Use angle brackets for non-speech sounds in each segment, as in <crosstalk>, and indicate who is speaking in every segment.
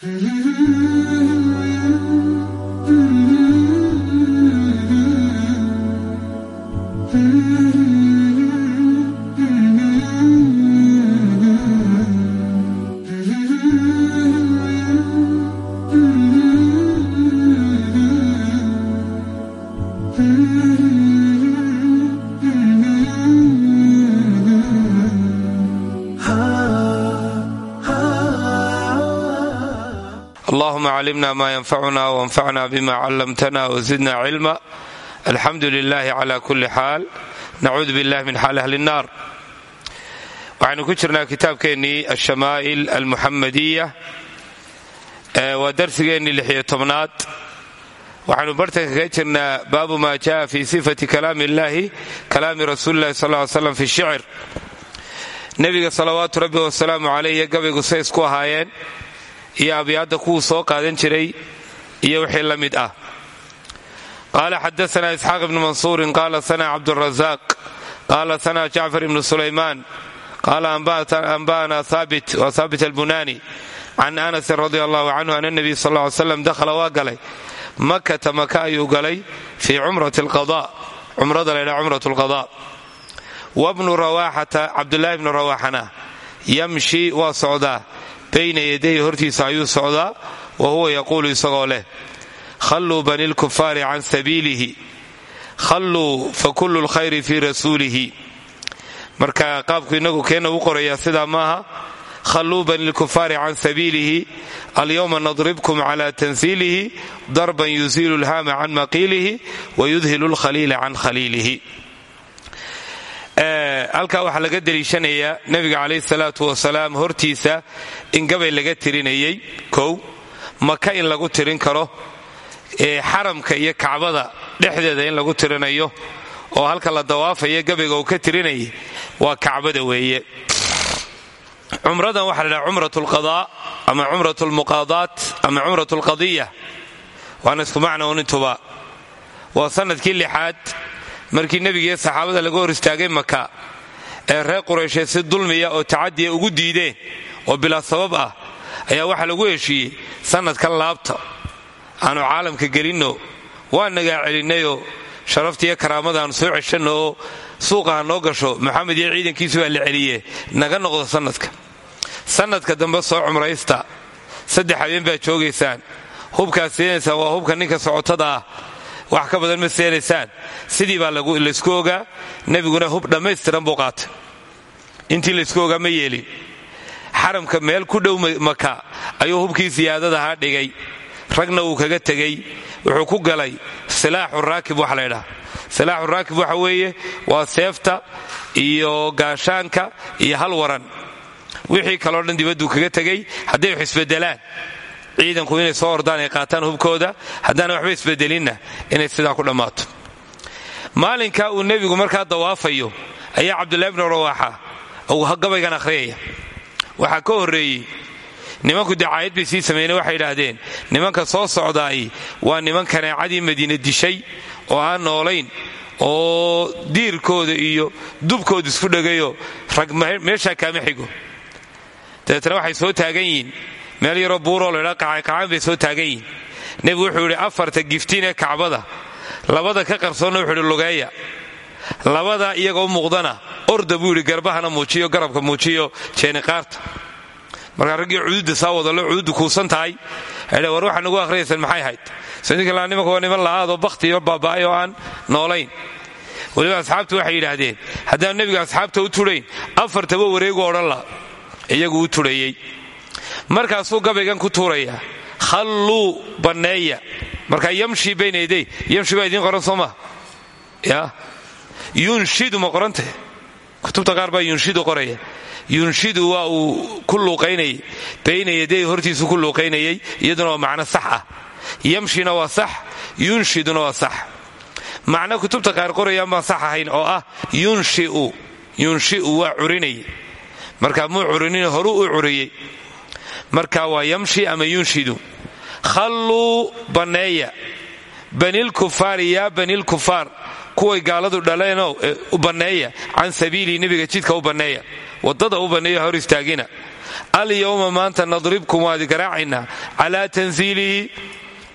Speaker 1: allahuma calimna ma yanfacuna wanfacna bima callamtana wzidna cilma alxamdu lilahi cla kuli xaal nacuudu billahi min xaali ahli nnar waxaynu ku jirnaa kitaabkeennii alshamaa'il almuxamadiya waa darsigeennii lixiyo tobnaad waxaynu bartanka kaga jirnaa baabu ma jaa fi sifati kalaami illahi kalaami rasuuli lahi sal ly slam fi shicr nebiga salawaatu rabbi wasalaamu caleyh iyo gabaygu say isku ahaayeen iyo abyaadda kuwuu soo qaadan jiray iyo wixii la mid ah. Qaala xadaana isxaaq ibnu mansuurin qaala sana cabdurazaq qaala sana jacfar ibnu sulaymaan qaala anba'ana haabit wa haabit albunani can anasin radi allahu canhu ana nebiy sal ly dakhala waa galay. Makata maka ayuu galay fii cumrati alqada cumrada laydhaha cumrat lqada wabnu rawaaxata cabdulaahi bnu rawaaxana yamshi waa socdaa bayna yadayhi hortiisa ayuu socdaa wa huwa yaquulu isagoo leh khalluu bani lkufaari can sabiilihi khalluu fa kullu lkhayri fii rasuulihi marka qaabku inagu keenna u qorayaa sidaa maaha khalluu bani lkufaari can sabiilihi alyowma nadribkum cala tansiilihi darban yusiilu lhaama can maqiilihi wa yudhilu lkhaliila can khaliilihi halkaa waxaa laga deliishanayaa nebiga calayhi salaatu wasalaam hortiisa in gabay laga tirinayay. Kow maka in lagu tirin karo. Xaramka iyo kacbada dhexdeeda in lagu tirinayo. Oo halka la dawaafaya gabayga uu ka tirinayay waa kacbada weeye. Cumradan waxaa la dhaha cumrat ama cumrat lmuqaadaat ama cumrat lqadiya waana isku macna unintuba waa sannadkii lixaad markii nebigiiyo saxaabada laga hor istaagay maka ee reer quraysheed si dulmiya oo tacadiya ugu diideen oo bilaa sabab ah ayaa waxaa lagu heshiiyey sannadkan laabta. Aanu caalamka gelinno waa nagaa celinnayoo sharaftiiyo karaamadaannu soo ceshanno oo suuqa ha noo gasho maxamed iyo ciidankiisu baa la celiye naga noqdo sannadka sannadka dambe soo cumraysta saddex habeen baad joogaysaan hubkaad siinaysaan waa hubka ninka socotada ah wax ka badan ma seenaysaan. Sidii baa laysku ogaa nebiguna hub dhammaystiran buu qaatay. Intii laysku ogaa ma yeelin. Xaramka meel ku dhow maka ayuu hubkii siyaadadahaa dhigay. Ragna uu kaga tegey wuxuu ku galay silaaxu raakib waxa laydhaha silaaxu raakib waxa weeye waa seefta iyo gaashaanka iyo hal waran. Wixii kaloo dhan dibadduu kaga tegey hadday wax isbedelaan ciidanku inay soo ordaan ay qaataan hubkooda haddaana waxba isbedelinna inay sidaa ku dhammaato. Maalinka uu nebigu markaa dawaafayo ayaa cabdullahi bnu rawaaxa uu gabaygan akhriyaya. Waxaa ka horreeyey nimanku dacaayad bay sii sameeyeen waxay idhaahdeen nimanka soo socdaay waa niman kaneecadii madiina dishay oo aan noolayn oo diirkooda iyo dubkooda isku dhegayoo rag meeshaa kaama xigo. Dabeetna waxay soo taagan yihiin meel yaroo buuroo laydhaa qacayqacaan bay soo taagan yihiin nebigu wuxuu yidhi afarta giftiin ee kacbada labada ka qarsoonna wuxuu yidhi lugeeya. Labada iyaga u muuqdana orda buu yidhi garbahana muujiyo garabka muujiyo jeeniqaarta markaa raggii cuduudda saa wadalo cuduuddu kuusan tahay. Aydha war waxaa nagu akhriyaysaan maxay hayd sodinka nimanka waa niman la'aadoo bakhti iyo baaba'ay aan noolayn. Weliba asxaabtu waxay yidhaahdeen haddaan nebiga asxaabta u tudhayn afartaba wareegu odhan la. Iyagu u tudhayey markaasuu gabaygan ku tuurayaa khalluu banneeya markaa yamshi bayna yaday yamshi baa idiin qoran soo maa ya? Yunshidu ma kutubta qaar baa yunshidu qoraya. Yunshidu waa uu ku luuqaynayay. Bayna yaday hortiisu ku luuqaynayay iyaduna waa macno sax ah. Yamshina waa sax yunshiduna waa sax. Macno kutubta qaar qorayaan baan sax ahayn oo ah yunshiu. Yunshiu waa curinayay. Markaa muu curinin horuu u curiyey marka waa yamshi ama yunshidu. Khalluu banneeya banilkufaari yaa banilkufaar kuway gaaladu dhaleenoo u banneeya can sabiilii nebiga jidka u banneeya waddada u banneeya hor istaagina. Alyowma maanta nadribkum waadi garaacaynaa calaa tansiilihi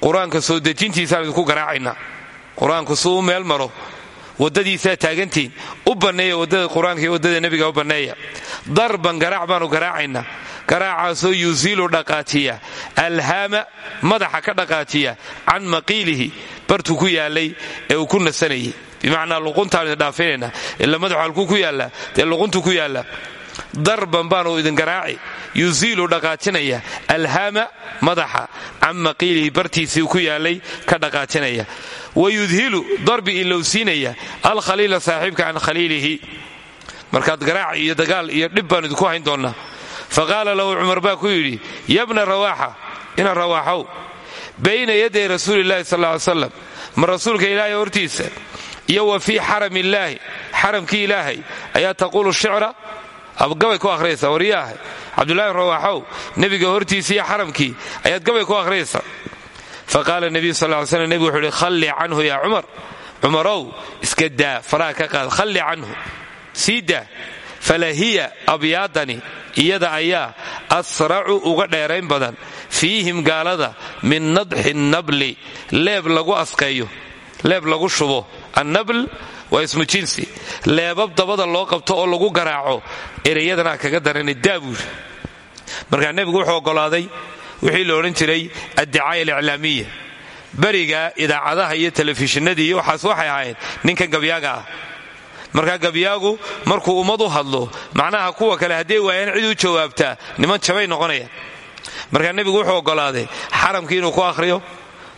Speaker 1: qur'aanka soo dejintiisaan idinku garaacaynaa qur'aanku suu u meel maro waddadiisaa taagantiin u banneeya waddada qur'aanka waddada nebiga u banneeya. Darban garaac baanu garaacaynaa. Garaacaasoo yusiilu dhaqaajiya alhaama madaxa ka dhaqaajiya can maqiilihi bartuu ku yaalay ee uu ku nasanayay. Bimacnaa luquntaan idin dhaafinayna ila madaxu halkuu ku yaallaa. Dee luquntuu ku yaallaa darban baanu idin garaaci yusiilu dhaqaajinaya alhaama madaxa can maqiilihi bartiisii ku yaalay ka dhaqaajinaya wayudhilu darbi ilowsiinaya alkhaliila saaxiibka can khaliilihi markaad garaac iyo dagaal iyo dhib baanu idinku hayn doonnaa faqaala lahu cumar baa ku yidhi yabna rawaaxa ina rawaaxow bayna yaday rasuulillahi sal ly slam ma rasuulka ilaahay hortiisa iyo wa fii xaram illaahi xaramkii ilaahay ayaa taquulu shicra gabay ku akhriyaysa waryaahay cabdulahi rawaaxow nebiga hortiisa iyo xaramkii ayaad gabay ku akhriyaysa faqaala nebiyu sal ly slam nebigu wuxuu ihi khalli canhu yaa cumar cumarow iska daa faraha ka qaad khalli canhu sii daa falahiya abyaadani iyada ayaa asracu uga dheerayn badan fiihim gaalada min nadxi nabli leeb lagu asqeeyo leeb lagu shubo annabl waa ismu jinsi leebab dabada loo qabto oo lagu garaaco ereyadana kaga darana daabuuri markaa nebigu wuxuu oggolaaday wixii la odhan jiray addicaaya aliclaamiya. Beriga idaacadaha iyo telefishinadii iyo waxaas waxay ahaayeen ninkan gabyaaga ah. Markaa gabyaagu markuu ummad u hadlo macnaha kuwa kale hadday waayaan cid u jawaabtaa niman jabay noqonayaan. Markaa nebigu wuxuu oggolaaday xaramkii inuu ku akhriyo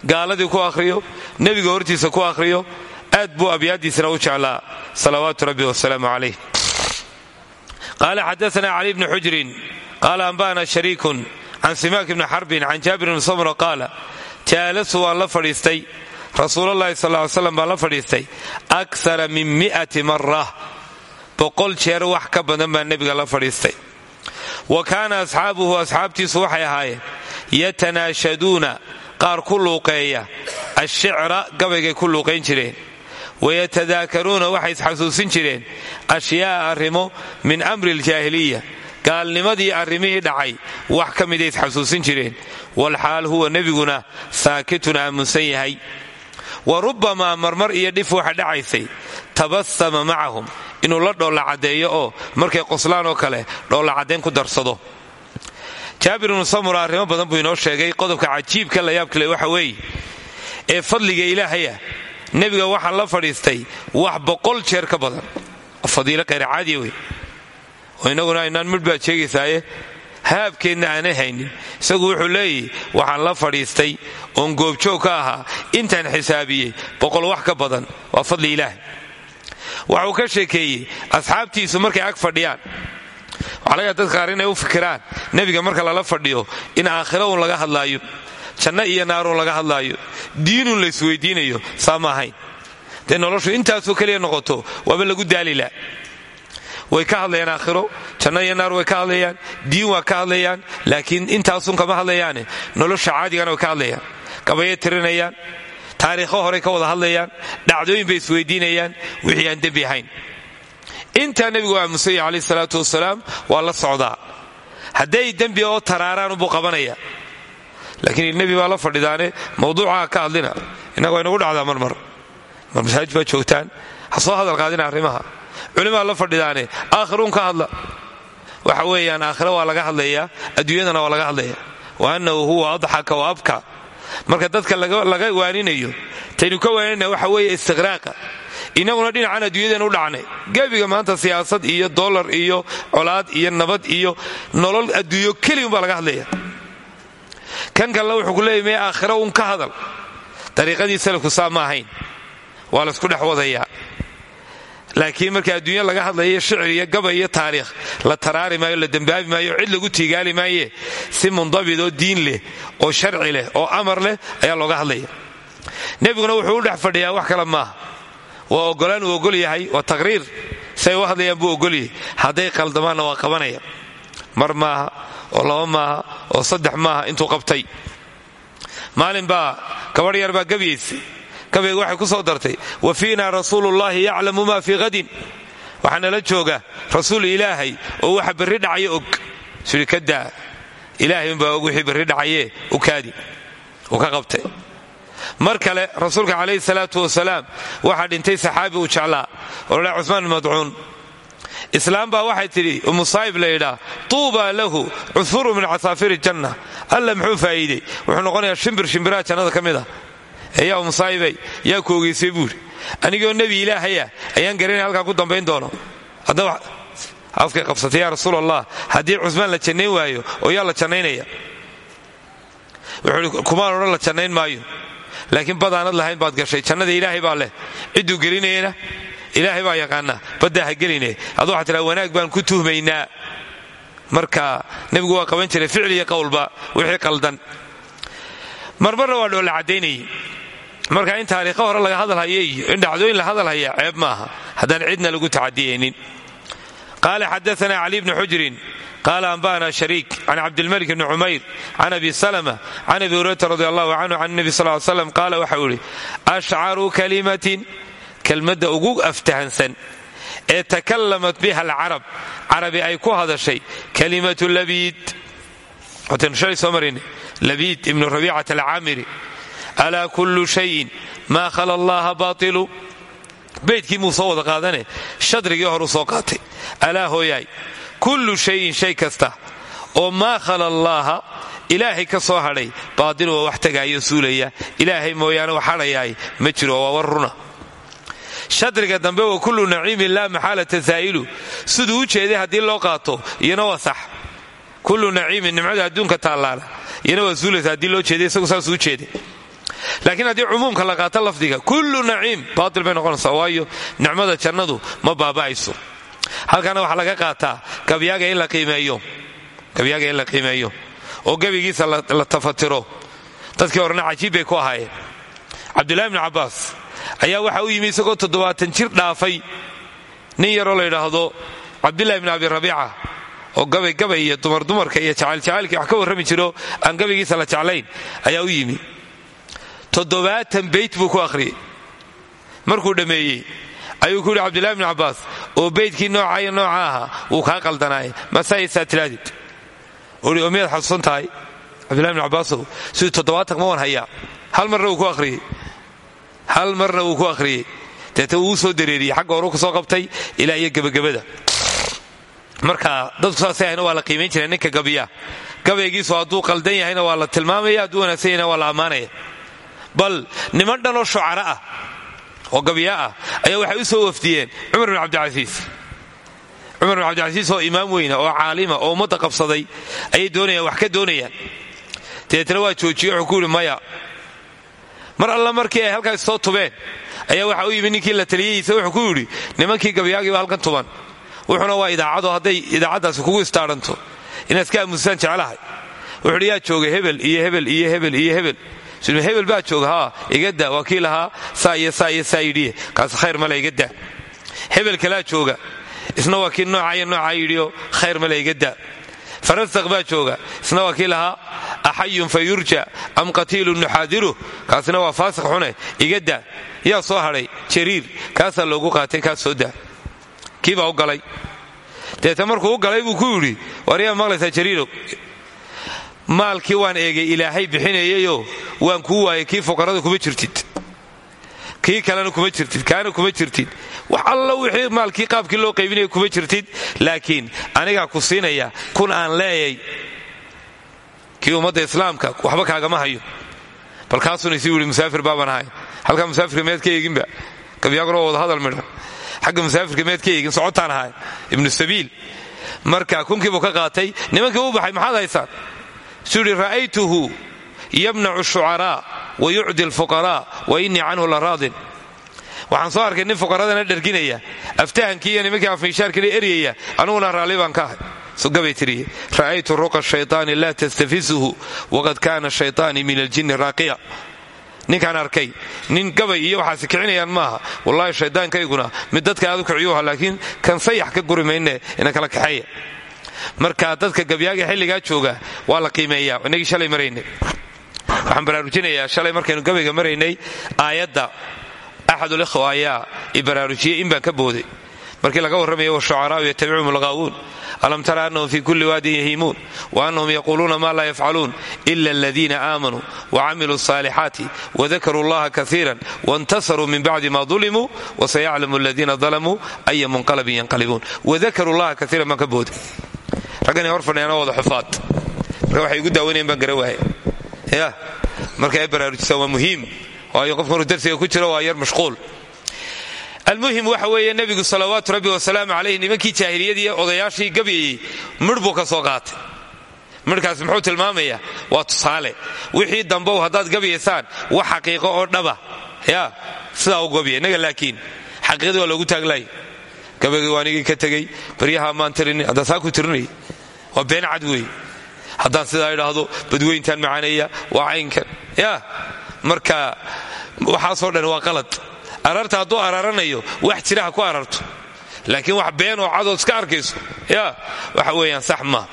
Speaker 1: gaaladii ku akhriyo nebiga hortiisa ku akhriyo aad buu abyaaddiisana u jeclaa. Salawaatu rabbi wasalaamu calayh. Qaala xadaana cali bni xujrin qaala anba'ana shariikun can simaak bni xarbin can jaabir bni samro qaala jaalasu waan la fadhiistay rasuulalahi sal ly slam baan la fadhiistay akara min mi'ati mara boqol jeer wax ka badan baa nebiga la fadhiistay wa kaana asxaabuhu asxaabtiisu waxay ahaayeen yatanaashaduuna qaar ku luuqeeya ashicra gabaygay ku luuqayn jireen wayatadaakaruuna waxay isxasuusin jireen ashyaa'a arrimo min amri aljaahiliya gaalnimadii arrimihii dhacay wax ka miday isxasuusin jireen. Walxaal huwa nebiguna saakitun aamunsan yahay. Wa rubbamaa marmar iyo dhif waxa dhacaysay tabasama macahum inuu la dhoollacaddeeyo oo markay qoslaan oo kale dhoollacaddayn ku darsado. Jaabir ibnu samura arrimo badan buu inoo sheegay qodobka cajiibka la yaabkale waxa weeye ee fadliga ilaahaya nebiga waxaa la fadhiistay wax boqol jeer ka badan. Fadiilo khayracaadiya wey oo innaguna aynaan midh baad sheegaysaaye haabkeedna aanay haynin isagu wuxuu leeyahy waxaan la fadhiistay oon goobjoog ka ahaa intaan xisaabiyey boqol wax ka badan. Waa fadli ilaahay. Waxuu ka sheekeeyey asxaabtiisu markay ag fadhiyaan waxaa laga dadka qaar inay u fikiraan nebiga marka lala fadhiyo in aakhiro uun laga hadlaayo janno iyo naaruun laga hadlaayo diinuun la isweydiinayo saa ma ahayn. Dee noloshu intaasoo keliya noqoto waaba lagu daalila way ka hadlayaan aakhiro janno iyo naar way ka hadlayaan diin waa ka hadlayaan laakiin intaasun kama hadlayaane nolosha caadigana way ka hadlayaan gabayay tirinayaan taariikho horey ka wada hadlayaan dhacdooyin bay isweydiinayaan wixii aan dembi ahayn. Intaa nebigu aamusanya calayh salaatu wasalaam waa la socdaa. Hadday dembi oo taraaraanubuu qabanaya laakiin nebi baa la fadhidaane mawduucaha ka hadlina innagu aynagu dhacdaa marmar. Mar masaajid baa joogtaan ha soo hadal qaadina arrimaha culimaa la fadhidaane aakhiruun ka hadla. Waxa weeyaan aakhira waa laga hadlayaa adduunyadana waa laga hadlaya wa annahu huwa adxaka wa abka. Marka dadka laga waaninayo taynu ka waaninana waxa weeye istiqraaqa innaguna dhinacan adduunyadeenu u dhacnay. Gebiga maanta siyaasad iyo dolar iyo colaad iyo nabad iyo nolol adduunyo keligunbaa laga hadlaya kan kalena wuxuu ku leeyay aakhira un ka hadal. Dariiqadii salafku saa ma ahayn. Waa laysku dhex wadayaa laakiin marka adduunya laga hadlayo shicir iyo gabay iyo taariikh la taraari maayo la dembaabi maayo cid lagu tiigaali maaye si mundabid oo diin leh oo sharci leh oo amar leh ayaa looga hadlaya. Nebiguna wuxuu u dhex fadhiyaa wax kale maaha. Waa ogolaan uu ogol yahay waa taqriir. Say u hadlayaan buu ogolyahay hadday qaldamaanna waa qabanaya. Mar maaha oo laba maaha oo saddex maaha intuu qabtay. Maalin baa gabadh yar baa gabyaysa gabayga waxay ku soo dartay wa fiina rasuulullaahi yaclamu maa fii hadin waxaa nala jooga rasuul ilaahay oo waxa berri dhacaya og. Sui ilaahay unbaa og wixii barri dhacayee u kaadi uu ka qabtay. Mar kale rasuulka calayhi salaatu wasalaam waxaa dhintay saxaabi uu jeclaa oo ladhaa cumaan bin madcuun. Islaam baa waxay tidhi umusaayib la yidhaa tuubaa lahu cuhuru min casaafiri janna. Alla muxuu faa'iidey wuxuu noqonayaa shimbir shimbiraha jannada ka mid ah ee yaa umusaayibay yaa ku ogeysay buuri anigoo nebi ilaahaya ayaan garanay halkaa ku dambayn doono. Haddaba afkay qabsatay yaa rasuul allah haddii cusmaan la jannayn waayo oo yaa la jannaynaya. Wuxuu kumaan odhan la jannayn maayo. Laakiin badaanad lahayn baad gashay jannada ilaahay baa leh. Cidduu gelinayana ilaahay baa yaqaana baddaa ha geline adu waxaa wanaag baan ku tuhmaynaa. Marka nebigu waa qaban jiray ficil iyo qowlba wixii qaldan. Marmarna waa dhoolla caddaynayay marka in taariikho hore laga hadalhaya iyo in dhacdooyin la hadalhaya ceeb maaha haddaan cidna lagu tacadiyaynin. Qaala xadaana cali bni xujrin qaala anba'ana shariik can cabdilmalik bni cumayr can abi salma can abi hurayrata radi allahu canhu can nebi sal slam qaala waxau idhi ashcaru kalimatin kelmadda ugu aftahansan ee takallamat biha alcarab carabi ay ku hadashay kalimatu labiid. Wataynu shalay soo marin labiid ibnu rabiicat alcaamiri alaa kullu shayin maa khala allaha baatilu beydkii muu soo wada qaadane shadrigii horuu soo qaatay alaa hooyaay kullu shayin shay kasta oo maa khala allaaha ilaahay ka soo hadhay baatilu wax tagaayo suulaya ilaahay mooyaane wax hadhayaay ma jiro waa shadriga dambe wa kullu naciimin laa maxaalata saa'ilu siduu u jeeday haddii loo qaato iyana waa sax kullu naciimin nimcada adduunka taallaala iyana waa suulaysa haddii loo jeeday isagu saasuu u jeeday laakiin haddii cumuumka la qaato lafdiga kullu naciim baatil bay noqonaysaa waayo nicmada jannadu ma baaba'ayso. Halkaana waxaa laga qaataa gabyaaga in la qiimeeyo oo gebigiisa la tafatiro. Dadkii horena cajiib bay ku ahaayeen. Cabdullahi bni cabbaas ayaa waxa u yimi isagoo toddobaatan jir dhaafay. Nin yaroo la yidhaahdo cabdullahi bni abi rabiica oo gabay gabay iyo dumar dumarka iyo jacayljacaylkii wax ka warrami jiro aan gabaygiisa la jeclayn ayaa u yimi toddobaatan beyt buu ku akhriyey markuu dhammeeyey ayuu ku yidhi cabdullahi bni cabbaas oo beydkii nooca iyo nooca ahaa wuu kaa qaldanaay masaysaa tilaadid uhi oo tahay cabdullahi bni cabbaasow siduu toddobaatan ma wan hal marna wuu ku akhriyey hal marna wuu ku akhriyey deeta wuu soo dareeriyey xagga horuu ka soo qabtay ilaa iyo marka dadku saasay waa la qiimayn jira ninka gabiya gabaygiisu hadduu qaldan yahayna waa la tilmaamaya hadduu wanaagsan yahayna waa bal niman dhanoo shucara ah oo gabiya ah ayaa waxay u soo wafdiyeen cumar bin cabdicasiis cumar bin cabdicasiis oo imaam weyna oo caalima oo ummadda qabsaday ayay doonayaan wax ka doonayaan. Dabeetna waa joojiye wuxuu ku yidhi maya mar alla markii ay halkaas soo tubeen ayaa waxa u yimi ninkii la taliyadiisa wuxuu ku yidhi nimankii gabyaagiiba halkan tuban. Wuxuna waa idaacado hadday idaacaddaasi kugu istaaranto inaad iska aamusaan jeclahay. Wuxuu hi yaa jooga hebel iyo hebel iyo hebel iyo hebel hebel baa jooga haa igada waa kii lahaa saa iyo saa iyo saa yidhiye kaas khayr male hebel kalaa jooga isna waa kii nooca iyo noocaa yidhiyo khayr male igada farasaq baa jooga isna waa kii lahaa fa yurja am qatiilun nuxaadiruh kaasina waa faasiq xune igada yaa soo hadhay jariir kaasaa loogu qaatay kaas soo daa kii baa u galay deeta u galay buu ku yidhi war yaa maqlaysaa jariirow maalkii waan eegay ilaahay bixinayayoo waan kuu waayay kii fuqarada kuma jirtid. Kii kalena kuma jirtid kaana kuma jirtid. Wax alla wixii maalkii qaabkii loo qaybinaya kuma jirtid. Laakiin anigaa ku siinaya kun aan leeyay kii ummadda islaamka waxba kaagama hayo. Bal kaasuna isii wii musaafir baabaan ahay halkaa musaafirka meed ka eeginba waa wada hadal midha xagga musaafirka meed ka eegin socotaan ahay. Ibnu sabiil marka kunkiibuu ka qaatay nimankii u baxay maxaad haysaan suu yidhi ra'aytuhu yamnacu shucaraa wa yucdi alfuqaraa wa innii canhu la raadin. Waxaan soo arkay nin fuqaradana dharginaya. Aftahankii iyo nimankii afiishaarkana eryaya aniguna raalli baan ka ahay. Sugabay ra'aytu ruqa shayطaani laa tastafisuhu waqad kaana shayطaanii min aljinni raaqiya. Ninkaan arkay nin gabay iyo waxaasi kicinayaan maaha. Wallaahi shayddaankayguna mid dadka aad u kiciyuuha laakiin kan sayax ka guri mayne ina kala kaxeeya marka dadka gabyaaga xilligaa jooga waa la qiimeeyaa. Inagii shalay maraynay. Waxaan baraarujinayaa shalay markaynu gabayga maraynay aayadda. Axadul ikhwa ayaa i baraarujiyey in baan ka booday. Markii laga warramaya washucaraau yatabicuhum alghaawuun. Alam tara annahum fii kulli waadin yahiimuun? Wa annahum yaquuluuna ma laa yafcaluun? Ila aladiina aamanuu wacamiluu asaalixaati wadakaruu allaha kaiiran waintasaruu min bacdi ma dulimuu wasayaclamu aladiina dalamuu aya munqalabin yanqalibuun. Wadakaruu llaha kaiiran baan ka booda raggani hor fadhiyaana wada xufaad. Waxay igu daawanayan baan gara waaya ya marka ay baraarujisaan waa muhiim. Waayo qofka maruu darsiga ku jiro waa yar mashquul. Almuhim waxa weeye nebigu salawaatu rabbi wasalaamu calayh nimankii jaahiliyadii odayaashii gabyayey midh ka soo qaatay. Midhkaas muxuu tilmaamayaa waa tusaale. Wixii dambow haddaad gabyaysaan wax xaqiiqo oo dhaba. Ya sidaa u gabya innaga laakiin. Xaqiiqadii waa loogu taaglaay gabaygii waa anigii ka tegey baryaha maan tirini haddaan saa tirinay waa been cad weeye haddaan sidaa idhaahdo badweyntaan macaneeya waa caynkan ya marka waxaasoo dhan waa qalad. Ararta hadduu araranayo wax jira ha ku ararto. Laakiin wax been oo cadood iska arkayso. Ya waxa weeyaan sax maa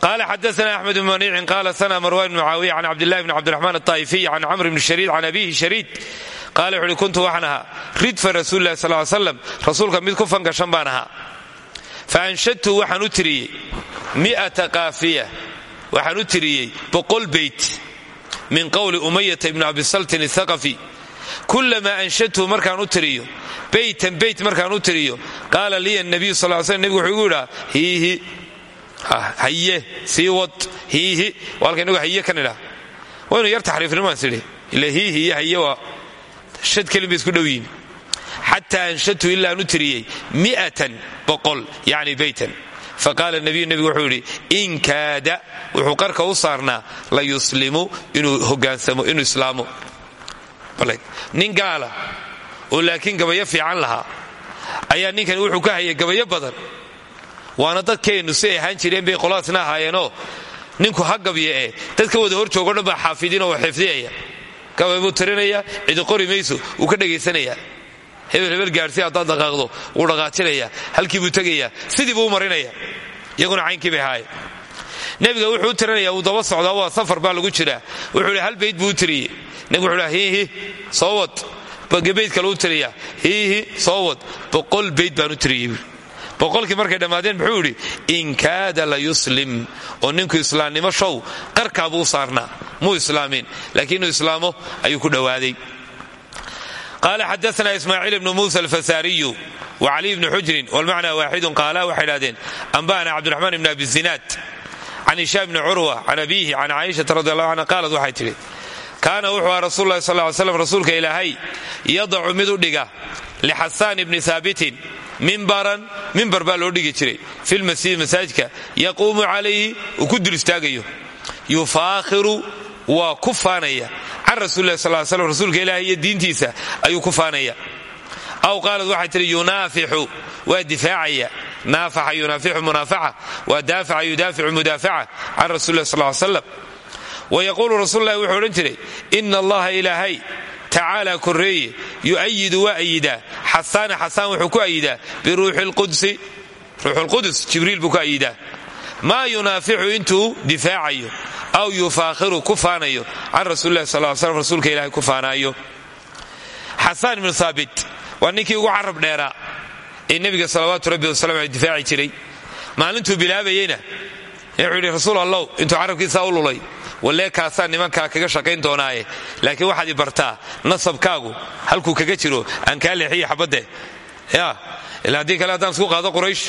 Speaker 1: qala xadaana axmed bn maniicin qala sana marwan bn mucaawiya can cabdillahi bn cabdiraxmaan aطaa'ifiy can camr bni shariid can abihi shariid qaala wuxu uhi kuntu waxaan ahaa. Ridfa rasuuli lahi sal slam rasuulka mid ku fangashan baan ahaa. Faanshadtu waxaan u tiriyey mi'ata qaafiya waxaan u tiriyey boqol beyt min qowli umayata ibni abisaltin athaqafi kulamaa anshadtuhu markaan u tiriyo beytan beyt markaan u tiriyo qaala liya nabiyu sal l slm nebigu haye sii wad hiihi. Haye idhaa waynu yar taxriifnimaans idhi ila hiihi haye waa shad kelin bay isku dhow yihiin xataa anshadtu ilaa aan u tiriyey mi'atan boqol yacni beytan faqaala nabiyu nebigu wuxuu yidhi in kaada wuxuu qarka u saarnaa la yuslimu inuu hogaansamo inuu islaamo nin gaala oo laakiin gabayo fiican lahaa ayaa ninkani wuxuu ka hayay gabayo badan. Waana dadkeennu si ahaan jireen bay qoladaasna ahaayeenoo ninku ha gabya ee dadka wada hor joogo dhan baa xaafidinoo xifdiyaya gabay buu tirinaya cidi qori mayso wuu ka dhagaysanayaa. Hebel hebel gaadhsi haddaad dhaqaaqdo wuu dhaqaajinayaa halkii buu tegayaa sidii buu u marinaya iyaguna caynkii bay ahaayeen. Nebiga wuxuu u tirinaya wuu daba socdaa waa safar baa lagu jiraa. Wuxuu hal bayd buu u tiriyey? Nebigu wuxuu hi hiihi soo wad. Bayd kale u tiriyaa hiihi soo wad. Boqol bayd baan u tiriyey boqolkii markay dhammaadeen muxuu idhi in kaada la yuslim oo ninku islaamnimo show qarkaabuu saarnaa muu islaamin laakiin islaamo ayuu ku dhowaaday qaala xadaana ismaaciil ibnu muusa alfasaariyu wa caliy bni xujrin walmacna waaxidun qaala waxay idhahdeen amba'ana cabdiraxmaan ibni abi zinaad can hishaam bni curwa can abiihi can caaishata radi allahu canha qaalat waxay tidhi kaana wuxuu aha rasul lahi sal ly slam rasuulka ilaahay yadacu mid u dhiga lixasaan ibni haabitin mimbaran mimbar baa loo dhigi jiray filmasjid masaajidka yaquumu calayhi uu ku dul yufaakhiru waa ku faanaya can rasulilah sal slam rasuulka ilaahay iyo diintiisa ayuu ku aw qaalad waxay tihi yunaafixu waa difaacaya naafaxa yunaafiu munaafaca waa daafaca yudaaficu mudaafaca can rasulilah sal slam wayaquulu rasuululahi wuxuu odhan jiray ina allaha ilaahay tacaala koreeye yu'ayidu waa ayidaa xasaana xasaan wuxuu ku ayidaa biruuxi lqudsi ruuxulqudus jibriil buu ku ayidaa maa yunaaficu intuu difaacayo aw yufaakhiru ku faanayo can rasuulilahi sal slam rasuulka ilahay ku faanaayo. Xasaan ibnu haabit waa ninkii ugu carab dheeraa ee nebiga salawaatu rabbi wasalam ale difaaci jiray. Maalintuu bilaabayeyna. Wuxuu yidhi rasuul allow intuu carabkiisaa lulay wallee kaasaa nimankaa kaga shaqayn doonaaye laakiin waxaad i bartaa nasabkaagu halkuu kaga jiro aan kaa leexiya xabadde. Ya ila haddii kale haddaan isku qaado quraysh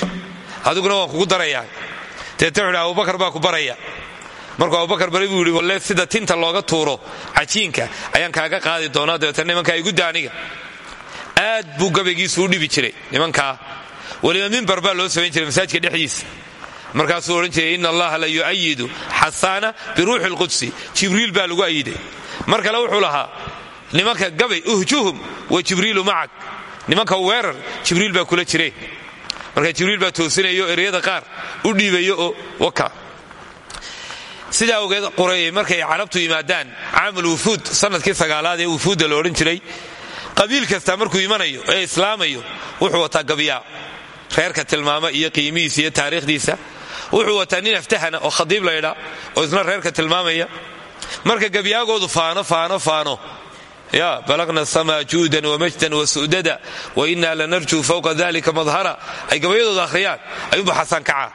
Speaker 1: adiguna waan kugu darayaa. Deeta wuxu hi abubakar baa ku baraya. Markuu abubakar baray buu yidhi walle sida tinta looga tuuro cajiinka ayaan kaaga qaadi doonaa dabeeta nimankaa igudda aniga. Aad buu gabaygiisu u dhibi jiray nimankaa. Weliba mimbar baa loo samayn jiray masaajidka dhexdiisa markaasuu odhan jiray ina allaha la yu'ayidu xasaana biruuxi lqudsi jibriil baa lagu ayiday mar kale wuxuu lahaa nimanka gabay uhjuhum wa jibriilu macag nimanka weerar jibriil baa kula jire. Marka jibriil baa toosinayo ereyada qaar u dhiibayo oo waka. Sidaa ogeed qurayey markay carabtu yimaadaan caamul wufuud sannadkii sagaalaad ee wufuudda la odhan jiray qabiil kasta markuu imanayo ee islaamayo wuxuu wataa gabyaa reerka tilmaama iyo qiimihiisa iyo taariikhdiisa wuxuu wataa nin aftahana oo khadiib laydhaa oo isna reerka tilmaamaya. Marka gabyaagoodu faano faano faano. Ya balaqna samaa juudan wamajdan wasu'dada wa inaa lanarjuu fowqa dalika madhara. Ay gabayadooda akhriyaan ayuunba xasaan kaca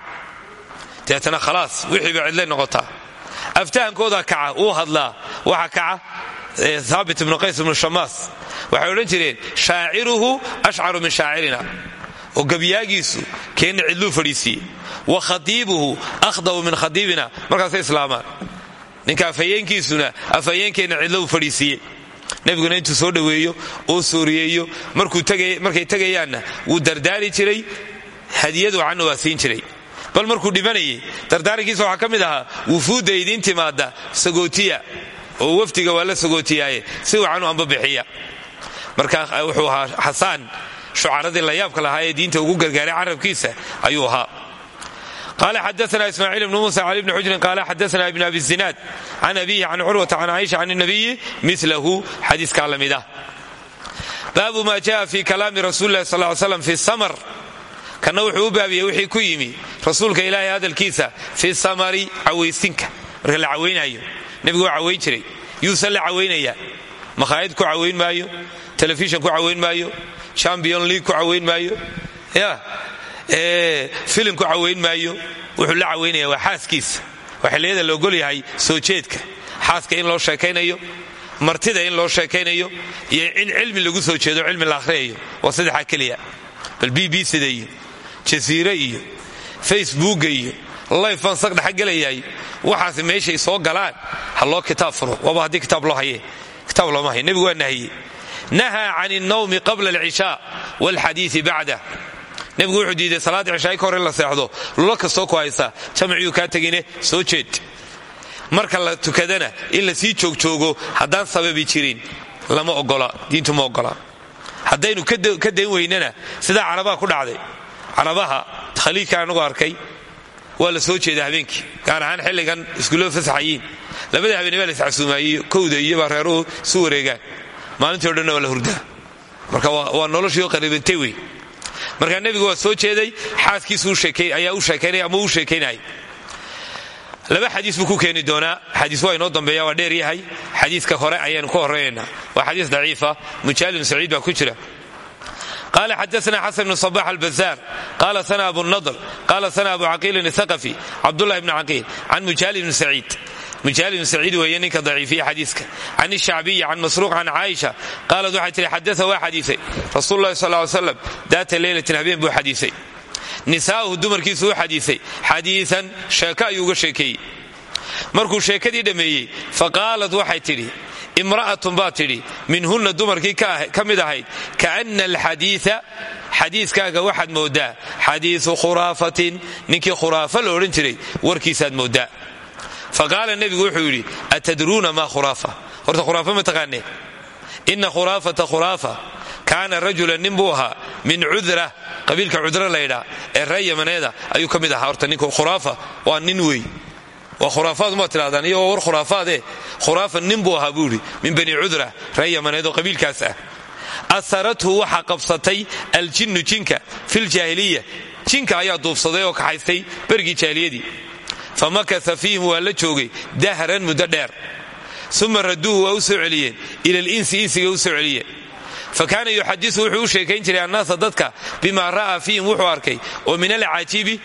Speaker 1: deetana khalaas wixii ba cidlay noqotaa. Aftahankooda kaca uu hadlaa. Waxa kaca haabit ibnu qays ibnu shamaas waxay odhan jireen shaaciruhu ashcaru min shaacirina oo gabyaagiisu keenna cidluu fadhiisiiye wa khadiibuhu akhdabu min khadiibina. Markaasay islaamaan. Ninka afhayeenkiisuna afhayeenkeenna cidlo u fadhiisiiye nebiguna intuu soo dhoweeyo oo sooriyeeyo markay tegayaanna wuu dardaari jiray. Hadiyadu canna waa jiray. Bal markuu dhimanayay dardaarankiisa waxaa ka mid ahaa wufuudda idiin timaada sagootiya. Oo wafdiga waa la sagootiyaaye si wacanuu amba bixiya. Marka wuxuu ahaa xasaan shucaradii layaabka lahaa ee diinta ugu gargaaray carabkiisa ayuu ahaa qala xadaana ismaaciil ibnu musa cali bni xujrin qaala xadaana ibn abi zinaad can abihi can curwata can caaisha can nabiyi milahu xadiiskaa la mid ah baabu ma jaa fi kalaami rasuuli lahi sal slam fi samar kanna wuxuu u baabiyey wixii ku yimi rasuulka ilaahay hadalkiisa fi samari cawaysinka marka la cawaynayo nebigu waa cawayn jiray yuusan la cawaynaya makhaayad ku cawayn maayo telefishan ku cawayn champion league ku cawayn maayo. Ya. Filim ku cawayn maayo. Wuxuu la cawaynaya waa xaaskiisa waa xilliyada la ogol yahay soo jeedka. Xaaska in loo sheekaynayo martida in loo sheekaynayo iyo in cilmi lagu soo jeedo cilmi la akhriyayo. Waa saddexaa keliya bal b b sida iyo jasiire iyo facebooka iyo saq dhexa gelayahay waxaas meeshay soo galaan. Ha loo kitaab furo. Waaba haddii kitaab loo haye kitaab looma hayo. Nebigu waa nahiyey nahaa can alnawmi qabla alcishaa walxadiii bacdah nebigu wuxuu diiday salaadda cishaa ka hor in la seexdo lula kastoo ku haysta jamciyuu kaa tegine soo jeed marka la tukadana in la sii joogjoogo haddaan sababi jirin lama ogola diintu ma ogola haddaynu ka dayn weynana sidaa carabaha arkay waa la soo jeeda habeenkii gaar ahaan xilligan iskuullada fasaxayiin labada habeen baa la iscasuumaayey kowda iyoba reeruhu isu wareegaan maalintii o dhanna waa la hurdaa. Marka waa noloshii qariibantay wey markaa nebigu soo jeeday xaaskiisuayaa u sheekaynaya ama u sheekaynay laba xadiis buu ku keeni doonaa. Xadiis waa inoo dambeeya waa dheer yahay. Xadiiska hore ayaanu ka horraynaynaa waa xadiis daciifa. Mujaalibn saciid baa ku jira. Qal xadana xasan bn صbax albazaar qala sana abu nadr. Qala sana abu caqiilin aaqafi cabdulahi bn caqiil. Can mujaalib bn saciid mujaalid bn saciid weeye ninka daciifiya xadiiska can الshacbiyi can masruuq can caaisha qaalat waxay tihi xadaa waa xadiisay rasul lahi sal ly slam daata leylatin habeen buu xadiisay nisaa'uhu dumarkiisu u xadiisay xadiian sheeko ayuu uga sheekeeyey markuu sheekadii dhammeeyey faqaalat waxay tidhi imra'atun baa tidhi minhunna dumarkii ka mid ahayd kaana alxadiia xadiiskaaga waxaad mooddaa xadiiu khuraafatin ninkii khuraafa jiray warkiisaad mooddaa faqaala nebigu wuxuu yidhi atadruuna maa khuraafa horta khuraafa ma taqaanee ina khuraafata khuraafa kaana rajulan nin buu ahaa min cudra qabiilka cudra laydhaa ee reer yamaneeda ayuu ka mid ahaa horta ninku khuraafa waa nin wey waa khuraafaad ma tidhahdaan iyagoo war khuraafaadee khuraafa nin buu ahaa buu idhi min bani cudra reer yamaneed oo qabiilkaas ah asarathu waxaa qabsatay fa makasa fiihim waa la joogay dahran muddo dheer uma raduuhu waa u soo celiyeen ila alinsi insiga u soo celiyeen fa kaana yuxadisu wuxuu u sheekayn jiray dadka bimaa ra'aa fiihim wuxuu arkay oo min alcaajibi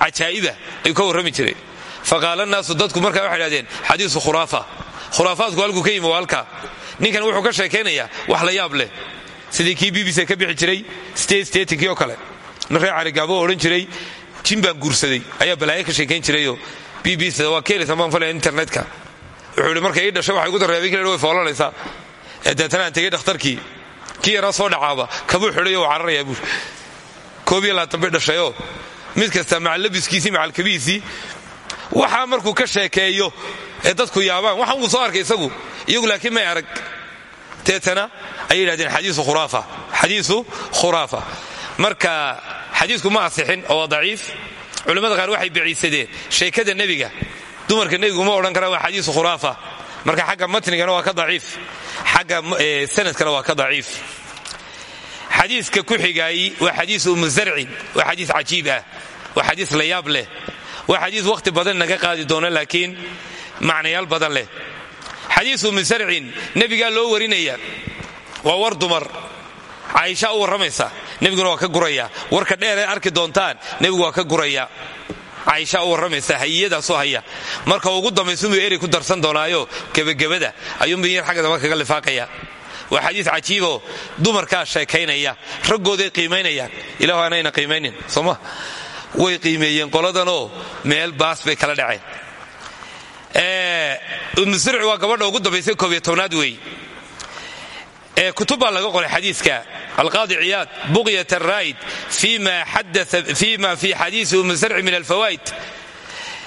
Speaker 1: cajaa'iba ayuu ka warrami jiray faqaala naasu dadku markaa waxay dhahdeen xadiisu khuraafa khuraafaadku halkuu ka yimi waa ninkan wuxuu ka sheekaynayaa wax la yaab leh sidii kii bbc ka bixi jiray sttkii oo kale nin reer carigaabo jiray jin baan guursaday ayaa balaayo ka sheekayn jirayoo bbc waa keelisa maan falaya internetka. Wuxuu markay dhashay waxay gu darreebay kale way foolanaysaa. Ee deetana aan tegey dhakhtarkii. Kii yaraa soo dhacaaba kabuu xidhayo uu cararayaa buur koob iyo labaatan bay mid kasta macal labiskiisii macalkabihiisii waxaa markuu ka sheekeeyo ee dadku yaabaan waxan wuu soo arkay isagu iyagu laakiin may arag. Deetana ayay yidhahdeen xadiisu khuraafa. Marka xadiisku ma asixin oo waa daciif. Qaar waxay biciisadeen sheekada nebiga dumarka nebigu ma odhan kara waa xadiisu khuraafa. Marka xagga matnigana waa ka daciif. Xagga sanadkana waa ka daciif. Xadiiska ku xigaayi waa xadiis umu zarcin waa xadiis cajiib ah waa xadiis la yaab leh waa xadiis wakhti badan naga qaadi doono laakiin macnayaal badan leh. Xadiisu min sarcin nebigaa loo warinaya waa war dumar. Caaisha u warramaysa nebiguna waa ka guraya. Warka dheer ee arki doontaan nebigu waa ka guraya. Caaisha u warramaysa hayiyadaasoo haya. Marka ugu dambaysunbuu erey ku darsan doonaayo gebagabada ayuunbu yar xagga damba kaga lifaaqaya. Waa xadiis cajiiboo dumarkaa sheekaynaya raggooday qiimaynayaan ilahu anayna qiimaynin sooma way qiimeeyeen qoladanoo meel baas bay kala dhaceen. Umusirci waa gabadha ugu dambaysay koobiyo tobnaad weey kutub baa laga qoray xadiiska. Alqaadi ciyaad buqyat araa'id fima fi xadiisi umusarci min alfawaa'id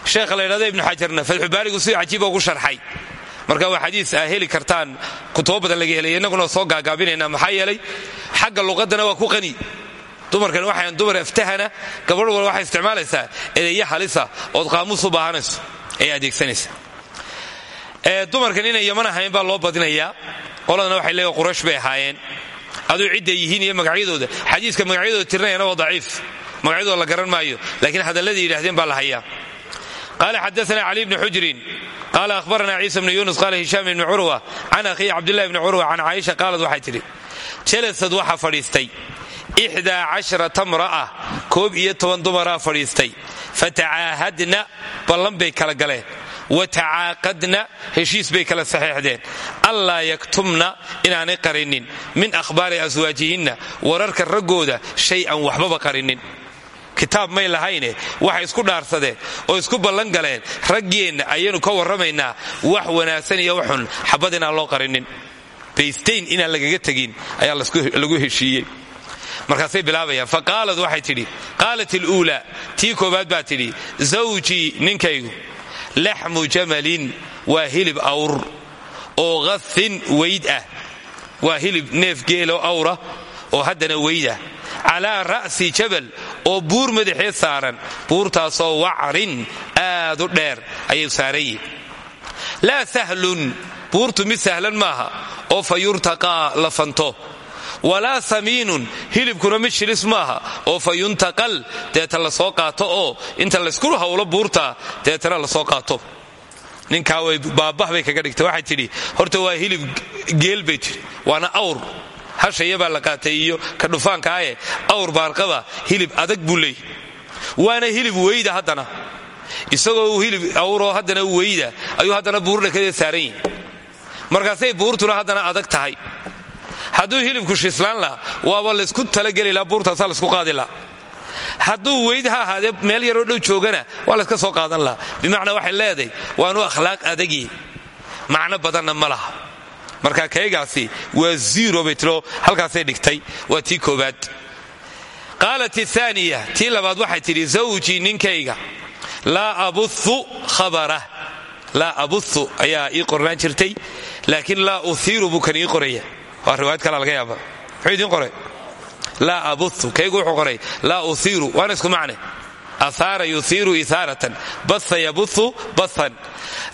Speaker 1: sheekha la ydhahda ibnu xajarna fatxubaarigu si cajiiba ugu sharxay. Marka waa xadiis aa heli kartaan kutubo laga helay innaguna soo gaagaabinayna maxaa yeelay xagga luqadana waa ku qani. Dumarkan waxaan dumar aftahana gabadh wal waxay isticmaalaysaa edeya halisa ood qaamuus u baahanayso ay adeegsanaysa dumarkan inay yaman ahayn baa loo badinayaa. Qoladana waxay leeyihiin quraysh bay ahaayeen. Aduu cidday yihiin iyo magacyadooda. Xadiiska magacyadooda tirnayana waa daciif. Magacyadooda la garan maayo. Laakiin hadalladii yidhahdeen baa la hayaa. Qaala xadaana cali bni xujrin qaala ahbarana ciisa bni yunus qaala hishaam ibni curwa can akhihi cabdillahi bni curwa can caaisha qaalad waxay tidhi jalasad waxaa fadhiistay. Ixdaa casharata koob iyo toban dumaraa fadhiistay. Fatacaahadna ballan bay kala galeen wa tacaaqadna heshiis bay kala saxeexdeen allaa yaktumna inaanay qarinin min akhbaari aswaajihinna wararka raggooda shay-an waxbaba qarinin kitaab may lahayne waxay isku dhaarsadeen oo isku ballan galeen raggeenna ayaynu ka warramaynaa wax wanaagsan iyo waxun xabad inaan loo qarinin baysteyn inaan lagaga tegin. Ayaa lagu heshiiyey. Markaasay bilaabayaan fa qaalad waxay tidhi qaalat iluulaa tii koowaad baa tidhi zawjii ninkaygu laxmu jamalin waa hilib awr oo qathin weyd ah waa hilib neef geelo awra oo haddana weyd ah calaa ra'si jabal oo buur madaxeed saaran buurtaasoo wacrin aad u dheer ayay saaran yihiin laa sahlun buurtu mid sahlan maaha oo fa yurtaqaa la fanto walaa samiinun hilibkuna mid shilis maaha. Oo fa yuntaqal deeta la soo qaato oo inta laysku hawlo buurta deetana la soo qaato. Ninkaa way baabah bay kaga dhigtay. Waxay tidhi horta waa hilib geel bay tidhi waana awr. Hashayabaa la qaatay iyo ka dhufaankaaye awr baarqaba hilib adag buu leeyay waana hilib weyda haddana. Isagoo hilib awroo haddana weyda ayuu haddana buurdhakadee saaran yihi markaasay buurtuna haddana adag tahay hadduu hilibku shislaan laha waaba laysku talageli laha buurtaasaa laysku qaadi laha hadduu weyd ha ahaadee meel yaroo dhow joogana waa layska soo qaadan lahaa bimacnaa waxay leedahay waanu akhlaaq adagii. Macno badanna ma laha. Marka kaygaasi waa ziro bay halkaasay dhigtay waa tii koobaad qaalat aaniya tii labaad waxay tidhi zawjii ninkayga laa abuu khabarah laa abuu ayaa ii qornaan jirtay laakiin laa uhiiru buu kan ii qoraya waa riwaayad kala laga yaaba muxuu idiin qoray. Laa abuu kaygu wuxuu qoray. Laa uhiiru waana isku macne. Ahaara yuhiiru ihaaratan baa yabuu baahan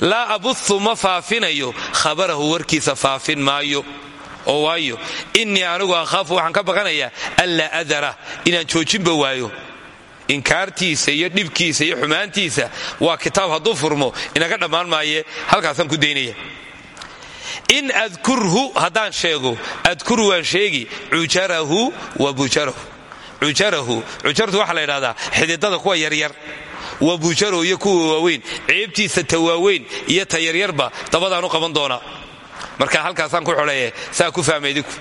Speaker 1: laa abuu ma faafinayo. Khabarahu warkiisa faafin maayo. Oo waayo. Innii anigu akhaafu waxaan ka baqanayaa. Anlaa adara inaan joojinba waayo. Inkaartiisa iyo dhibkiisa iyo xumaantiisa waa kitaab hadduu furmo inaga dhammaan maaye. Halkaasaan ku daynaya in adkurhu haddaan sheego adkur waan sheegi cujarahu wa bujarahu. Cujarahu cujartu waxaa la ydhahdaa xididada kuwa yaryar wa bujarahu iyo kuwa waaweyn ceebtiisa ta waaweyn iyo ta yaryarba u qaban doonaa. Marka halkaasaan ku xoleeye saa ku fahma idinku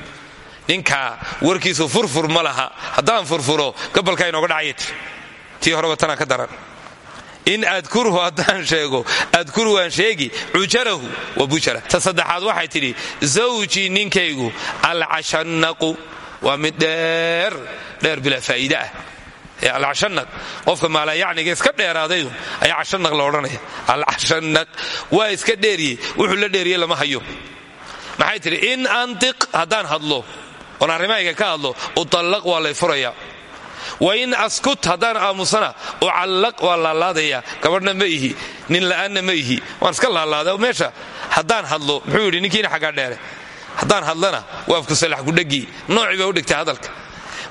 Speaker 1: ninka warkiisu furfur ma laha haddaan furfuro gabalkaa inooga dhacayati tii horeba tanaa ka daran in adkurhu haddaan <laughs> sheego adkur waan sheegi cujarahu wa bujara. Ta saddexaad waxay tidhi zawjii ninkaygu alcashanaqu waa mid dheer dheer bilaa faa'iide ah. Alcashanaq qofka maalayacniga iska dheeraadayu ayaa cashanaq la odhanaya. Alcashanaq waa iska dheeriye wuxuu la dheeriye lama hayo. Maxay tidhi in antiq haddaan hadlo oon arrimahayga ka hadlo utallaq waa lay furaya wa in askut haddaan aamusana ucallaq waa laalaadaya gabadhna ma ihi nin la'aanna ma ihi waan iska laalaada meesha haddaan hadlo muxuu yidhi ninkiina xaggaa dheere haddaan hadlana waa afkusalax kudhegii noocii baa u dhigtay hadalka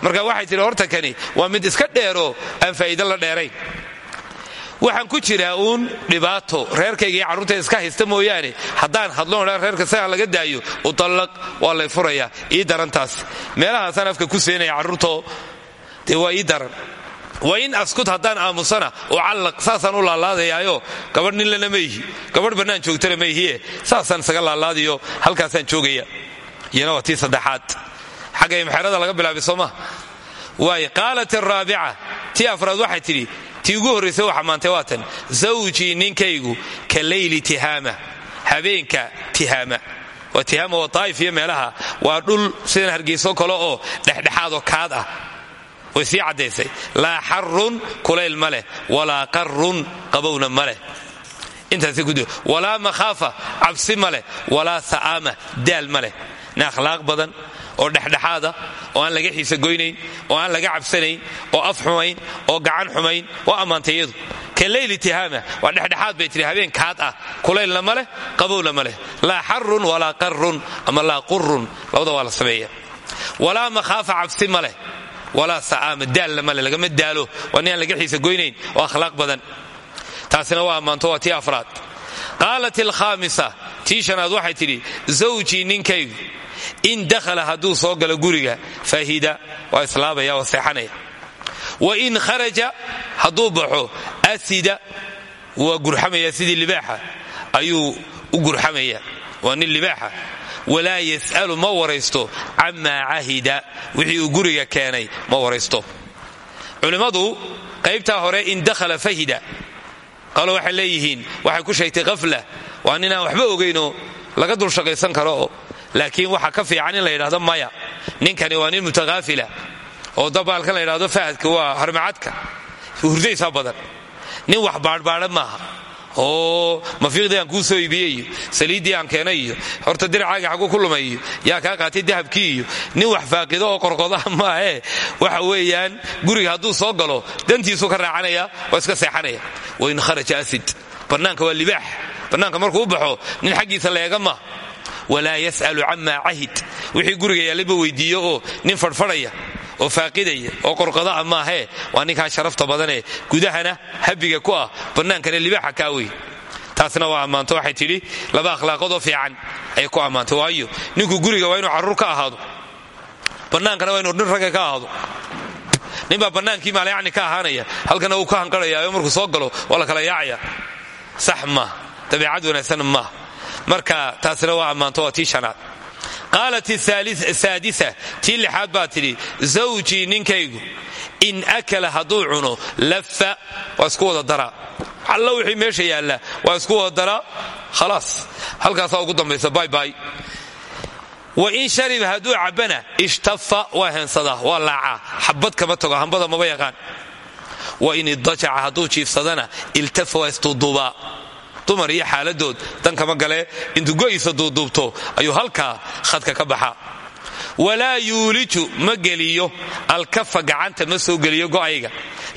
Speaker 1: marka waxay tidhi horta kani waa mid iska dheeroo aan faa'iido la dheerayn waxaan ku jiraa uun dhibaato reerkayga iyo carruurtayda iska haysta mooyaane haddaan hadloon reerka saga laga daayo utallaq waa lay furayaa ii darantaas meelahaasaan afka ku seenaya carruurtoo dee waa ii daran. Askut haddaan aamusana ucallaq saasaan u laalaadayaayo gabadh nin lana ma ihi gabadh bannaan joogtana ma ihie saasaan isaga laalaadiyo halkaasaan joogaya. Iyana waa tii saddexaad. Xagga imxerada laga bilaabay soo ma? Waay qaalat araabica tii afraad waxay tidhi tii ugu horraysay waxa maantay waatan ninkaygu ka leyli tihaama habeenka tihaama. Waa tihaama waa daa'if iyo meelaha waa dhul sidan hargeyso kale oo dhexdhexaadoo kaad ah way sii caddaysay laa xarun kulayl ma leh walaa qarun qabowna ma leh. Intaasay ku walaa makhaafa cabsi ma leh walaa sa'aama daal ma leh. Nin akhlaaq badan oo dhexdhexaada oo aan laga xiisa goynayn oo aan laga cabsanayn oo af xumayn oo gacan xumayn waa ammaantay iyadu. Ka leyli tihaama bay tiri habeen kaad ah kulaylna ma leh qabowna ma leh. Laa xarun walaa qarun ama laa qurun labada waa la sameeya walaa cabsi ma walaa sa'aama daalna male lagama daalo. Waa nin aan laga xiisa goynayn oo akhlaaq badan. Taasina waa ammaanto waa tii afraad. Qaalat alkhaamisa tii shanaad waxay tidhi zawjii ninkaygu in dakhala hadduu soo galo guriga fahida waa islaabaya waa seexanaya. Wa in kharaja hadduu baxo asida waa gurxamaya sidii libaaxa. Ayuu u gurxamaya waa nin libaaxa walaa yas'alu ma waraysto. Camaa cahida wixii uu guriga keenay ma waraysto. Culimmadu qaybtaa hore in dakhala fahida. Qalo waxay leeyihiin waxay ku sheegtay khafla waa ninaan waxba ogaynoo laga dul shaqaysan karo. Laakiin waxaa ka fiican in la yidhahdo maya. Ninkani waa nin mutakaafila oo dabaalkan la yidhahdo fahadka waa harmacadka. Hurdaysaa badan. Nin wax baadhbaadha maaha oo mafiiqdii aan kuu soo iibiyey iyo saliiddii aan keenay. Horta diracaaga xagu ku yaa kaa qaatay dahabkii. Iyo nin wax faaqido oo qorqodaha maahe. Waxa weeyaan guriga hadduu soo galo dantiisuu ka raacanaya waa iska seexanaya. Wain kharaja asid. Bannaanka waa libaax. Bannaanka markuu u baxo nin xaggiisa leega ma. Walaa yas'alu camaa cahid. Wixii guriga yaallaba weydiiyo oo nin fadhfadhaya oo faaqidaya oo qorqodaa maahee waa ninkaa sharafta badanee gudahana habiga ku ah bannaankana libaaxa kaa wey taasna waa ammaanto waxay tidhi laba akhlaaqadoo fiican ayay ku ammaantay waayo ninku guriga waa inuu carruur ka ahaado. Bannaankana waa inuu nin ragga ka ahaado. Ninbaa bannaankii maalayacni ka ahaanaya halkana uu ka hanqarhayaayo markuu soo galo waa la kala yaacaya. Sax maaha dabeicad wanaagsan maaha marka taasina waa ammaanto waa tii shanaad qaalat saadisa tii lixaad baa tidhi zawjii ninkaygu in akala hadduu cuno lafa waa isku wada daraa alla wixii meesha yaalla waa isku wada daraa khalaas halkaasaa ugu dambaysa bayby wa in shariba hadduu cabbana ishtafa waa heensadaa waa laacaa xabad kama tago hambada maba yaqaan wa in idajaca hadduu jiifsadana iltafa waa isduuduubaa dumar iyo xaaladood dankama gale intuu go'isa duuduubto ayuu halkaa khadka ka baxaa walaa yuuliju ma geliyo. Alkafa gacanta ma soo geliyo go'ayga.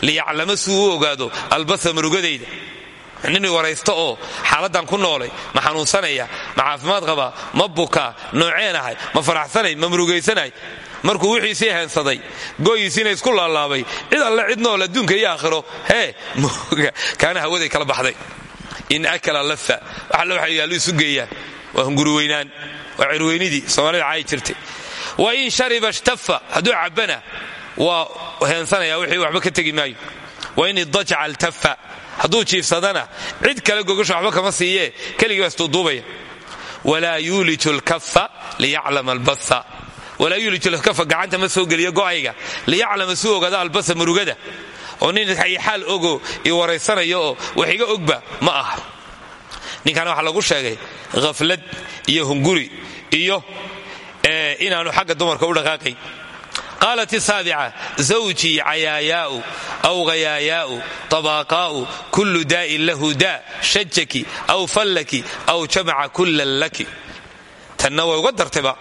Speaker 1: Liyaclama suu u ogaado albasa murugadayda nin waraysto oo xaaladan ku noolay ma xanuunsanaya ma caafimaad qabaa ma bukaa nooceenahay ma faraxsanay ma murugaysanahay markuu wixiisii heensaday goyiisiina isku laalaabay cid alle cid nool adduunka iyo aakhiro hee <laughs> kaana hawaday kala baxday in akala lafa waxalle waxa yaallu isu geeyaan. Waa hunguriweynaan waa soomaalida caayi jirtay. Wa in shariba ishtafa hadduu cabbana waa heensanaya wixii waxba ka tegi maayo. Wa in idajaca altafa hadduu jiifsadana cid kale gogasha waxba kama siiyee keligii baa isduuduubaya walaa yuuliju lkafa liyaclama albasa. Walaa yuuliju lkafa gacanta ma soo geliyo go'ayga. Liyaclama suu ogaada albasa murugada oo nin xaal ogo i waraysanayo oo wax iga ogba ma aha. Ninkan waxaa lagu sheegay khaflad iyo hunguri iyo inaanu xagga dumarka u dhaqaaqay. Qaalat isaabica zawjii cayaayaau aw hayaayaau tabaaqaa'u kullu daa'in lahu daa shajaki aw fallaki aw jamaca kullan laki. Tanna way uga dartayba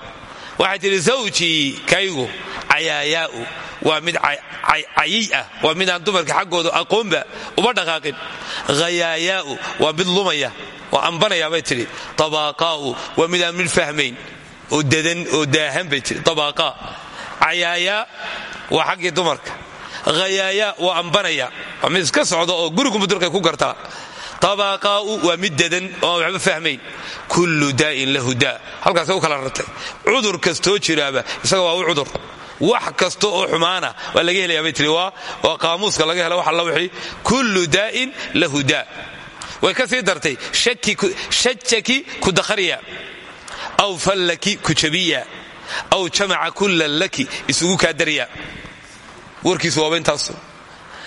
Speaker 1: waxay tidhi zawjii kaygu cayaayaau. Waa mid cayiy ah. Waa midaan dumarka xaggooda aqoonba uma dhaqaaqin. Hayaayaau waa mid lumaya oo ambanaya bay tidhi. Tabaaqaa'u waa midaan mid fahmayn. Oo dadan oo daahan bay tidhi. Tabaaqa cayaayaa waa xaggii dumarka. Hayaayaa waa ambanaya waa mid iska socda oo gurigunbu dirqay ku gartaa. Tabaqaa'u waa mid dadan oo aan waxba fahmayn. Kullu daa'in lahu daa. Halkaasay u kala rartay. Cudur kastoo jiraaba isaga waa u cudur wax kasta oo xumaana waa laga helaya bay tiri waa qaamuuska laga hela wax alla wixii kullu daa'in lahu daa. Way ka sii dartay shajaki ku dakhariya aw fallaki ku jabiya aw jamaca kullan laki isugu kaa darya warkiisu waaba intaasu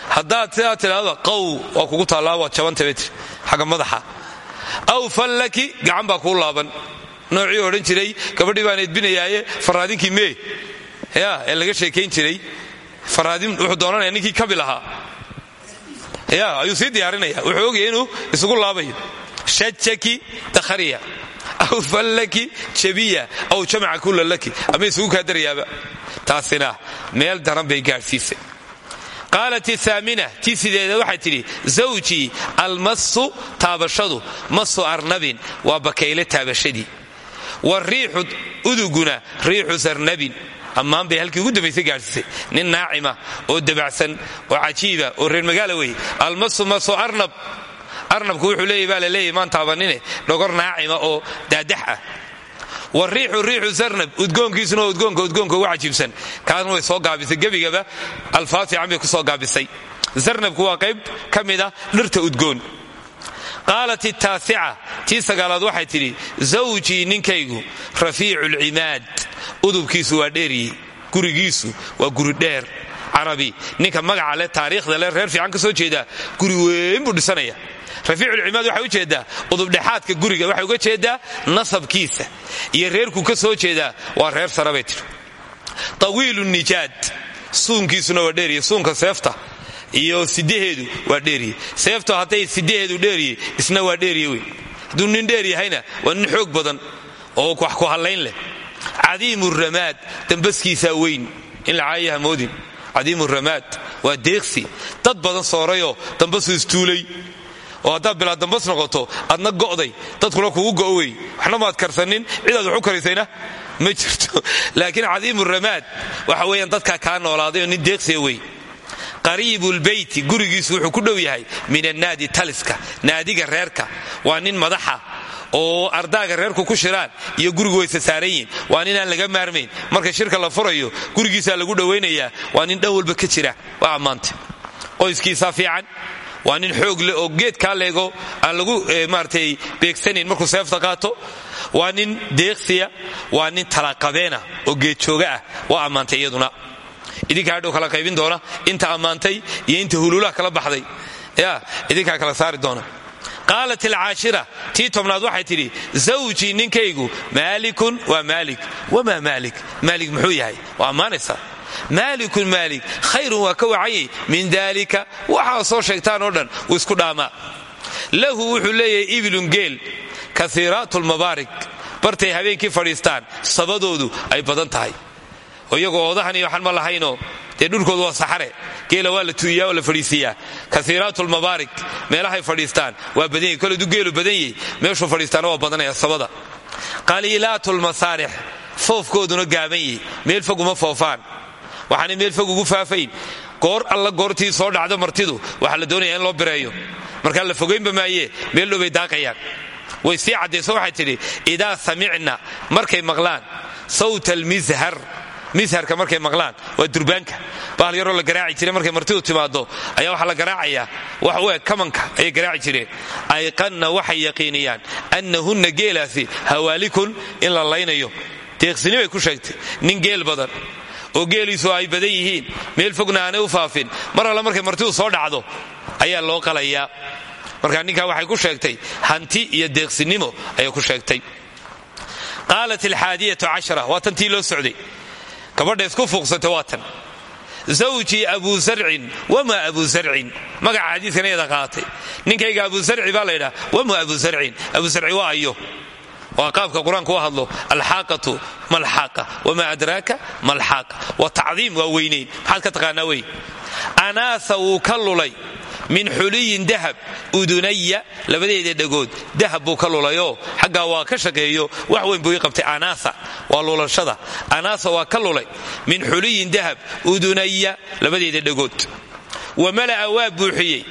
Speaker 1: haddaad sidaa tidhaahdo qaw waa kugu taallaa waad jabanta bay tiri madaxa. Aw fallaki gacan baa kuu laaban. Noocii odhan jiray gabadhii baan edbinayaaye faraadinkii mee ya ee laga sheekayn jiray faraadin wuxuu doonanaya ninkii kabi lahaa ya ayuu sii diyaarinaya wuxuu ogaya inuu isugu laabayo. Shajaki dakhariya aw fallaki jabiya aw jamaca kulla laki. Ama isugu kaa darayaaba. Taasina meel daran bay gaadhsiisay. Qaalat aamina tii sideeda waxay tidhi zawjii almassu taabashadu masu arnabin waa bakayle taabashadii. Wariixu uduguna riixu sarnabin ammaan bay halkii ugu dambaysay gaadhsiisay nin naacima oo dabacsan oo cajiiba oo reer magaala wey almasu masu arnab. Arnabku wuxuu leeyay baa la leeyay maan taabanine dhogor naacima oo daadax ah. Wariixu riixu sarnab udgoonkiisuna waa udgoonka udgoonka ugu cajiibsan. Kaasna way soo gaabisay. Gebigaba alfaad fiican bay ku soo gaabisay. Sarnabku waa qayb ka mid ah dhirta udgoon qaalat taasica tii sagaalaad waxay tidhi zawjii ninkaygu rafiicu lcimaad udubkiisu waa dheeryi gurigiisu waa guri dheer. Carabi ninka magaca leh taariikhda leh reer fiican ka soo jeedaa guri weyn buu dhisanaya. Rafiiculcimaad waxay u jeedaa udubdhexaadka guriga waxay uga jeedaa nasabkiisa iyo reerku ka soo jeedaa waa reer sara bay tiri tawiilu suunkiisuna waa dheeriye suunka seefta iyo sidaheedu waa dheeriye seeftu hadday sidaheedu dheeriye isna waa dheeriye wey. Hadduu nin dheer yahayna waa nin xoog badan oo wax ku hallayn leh. Cadiimu ramaad dambaskiisaa weyn in la caayaha moodin. Cadiimu ramaad waa deeqsi. Dad badan soorayoo dambasu istuulay oo haddaad bilaa dambas noqoto adna go'day. Dadkuna kugu go'o waxna maad karsanin cidaad wax u karaysayna ma jirto. <laughs> Laakiin cadiimu ramaad waxa weeyaan dadkaa kaa noolaaday oo nin deeqsiya wey qariibu lbeyti gurigiisu wuxuu ku dhow yahay min annaadi taliska naadiga reerka. Waa nin madaxa oo ardaaga reerku ku shiraan iyo gurigu waysa waa ninaan laga maarmayn. Marka shirka la furayo gurigiisaa lagu dhowaynayaa waa nin dhan walba ka jira. Waa ammaante. Qoyskiisaa fiican. Waa nin xoog leh oo geedkaa leego aan lagu maaratay beegsanayn markuu seefta qaato. Waa nin deeqsiya. Waa nin talaqabeena oo geedjooga ah. Waa ammaantay iyaduna idinkaa hadhow kala qaybin doona inta ammaantay iyo inta huluulaha kala baxday. Ya idinkaa kala saari doona. Qaalat alcaashira tii tobnaad waxay tidhi zawjii ninkaygu maalikun waa maalik. Wamaa maalik? Maalik muxuu yahay? Waa ammaanaysaa maalikun maalik khayrun waa ka wacanyay min daalika waxaa soo sheegtaan oo dhan wuu isku dhaamaa lahu wuxuu leeyahay ibilun geel kaiiraatu lmabaarik bartay habeenkii fadhiistaan sabadoodu ay badan tahay oo iyagoo oodahan iyo waxaan ma lahaynoo dhulkoodu waa saxare. Geela waa la tu'iyaa oo la fadhiisiiyaa kaiiraatu lmabaarik meelahay fadhiistaan. Waa badan yahi koledu geelu badan yahi meeshuu fadhiistaana waa badanaya sabada. Qaliilaatu lmasaarix foofkooduna gaaban yihi meel fog uma foofaan. Waxaanay meel fog ugu faafayn. Goor alla goortii soo dhacdo martidu waxaa la doonaya in loo bireeyo. Markaa la fogaynba maayee meel dhowbay daaqayaan. Way sii caddayso waxay tidhi idaa samicna markay maqlaan sawta almishar misharka markay maqlaan waa durbaanka. Bahal yaroo la garaaci jiray markay martidu timaado ayaa waxaa la garaacayaa wax u eg kamanka ayay garaaci jireen. Ayqanna waxay yaqiiniyaan annahunna geelaasi hawaalikun in la laynayo. Deeqsini bay ku sheegtay nin geel badan oo geeliisu ay badan yihiin. Meel fogna aanay u faafin. Mar alle markay martidu soo dhacdo ayaa loo qalayaa marka ninkaa waxay ku sheegtay hanti iyo deeqsinimo ayay ku sheegtay. Qaalat alxaadiyatu cashara waa tantii loo socday gabadha isku fuuqsatay waa tan. Zawjii abu zarcin wamaa abu zarcin? Magaca xadiiskan iyada qaatay ninkayga abu zarci baa laydhaha wamaa abu zarcin? Abu zarci waa ayo. Waa qaabka qur'aanku u hadlo alxaaqatu malxaaqa wamaa adraaka malxaaqa. Waa tacdiim waa weynayn maxaad ka taqaanaa wey? Anaasa wuu ka lulay min xuliyin dahab udunaya labadeeda dhagood dahab buu ka lulayoo xaggaa waa ka shaqeeyo wax weyn buu qabtay anaasa waa lulashada anaasa waa ka lulay min xuliyin dahab udunaya labadeeda dhagood. Wa mala'a waa buuxiyey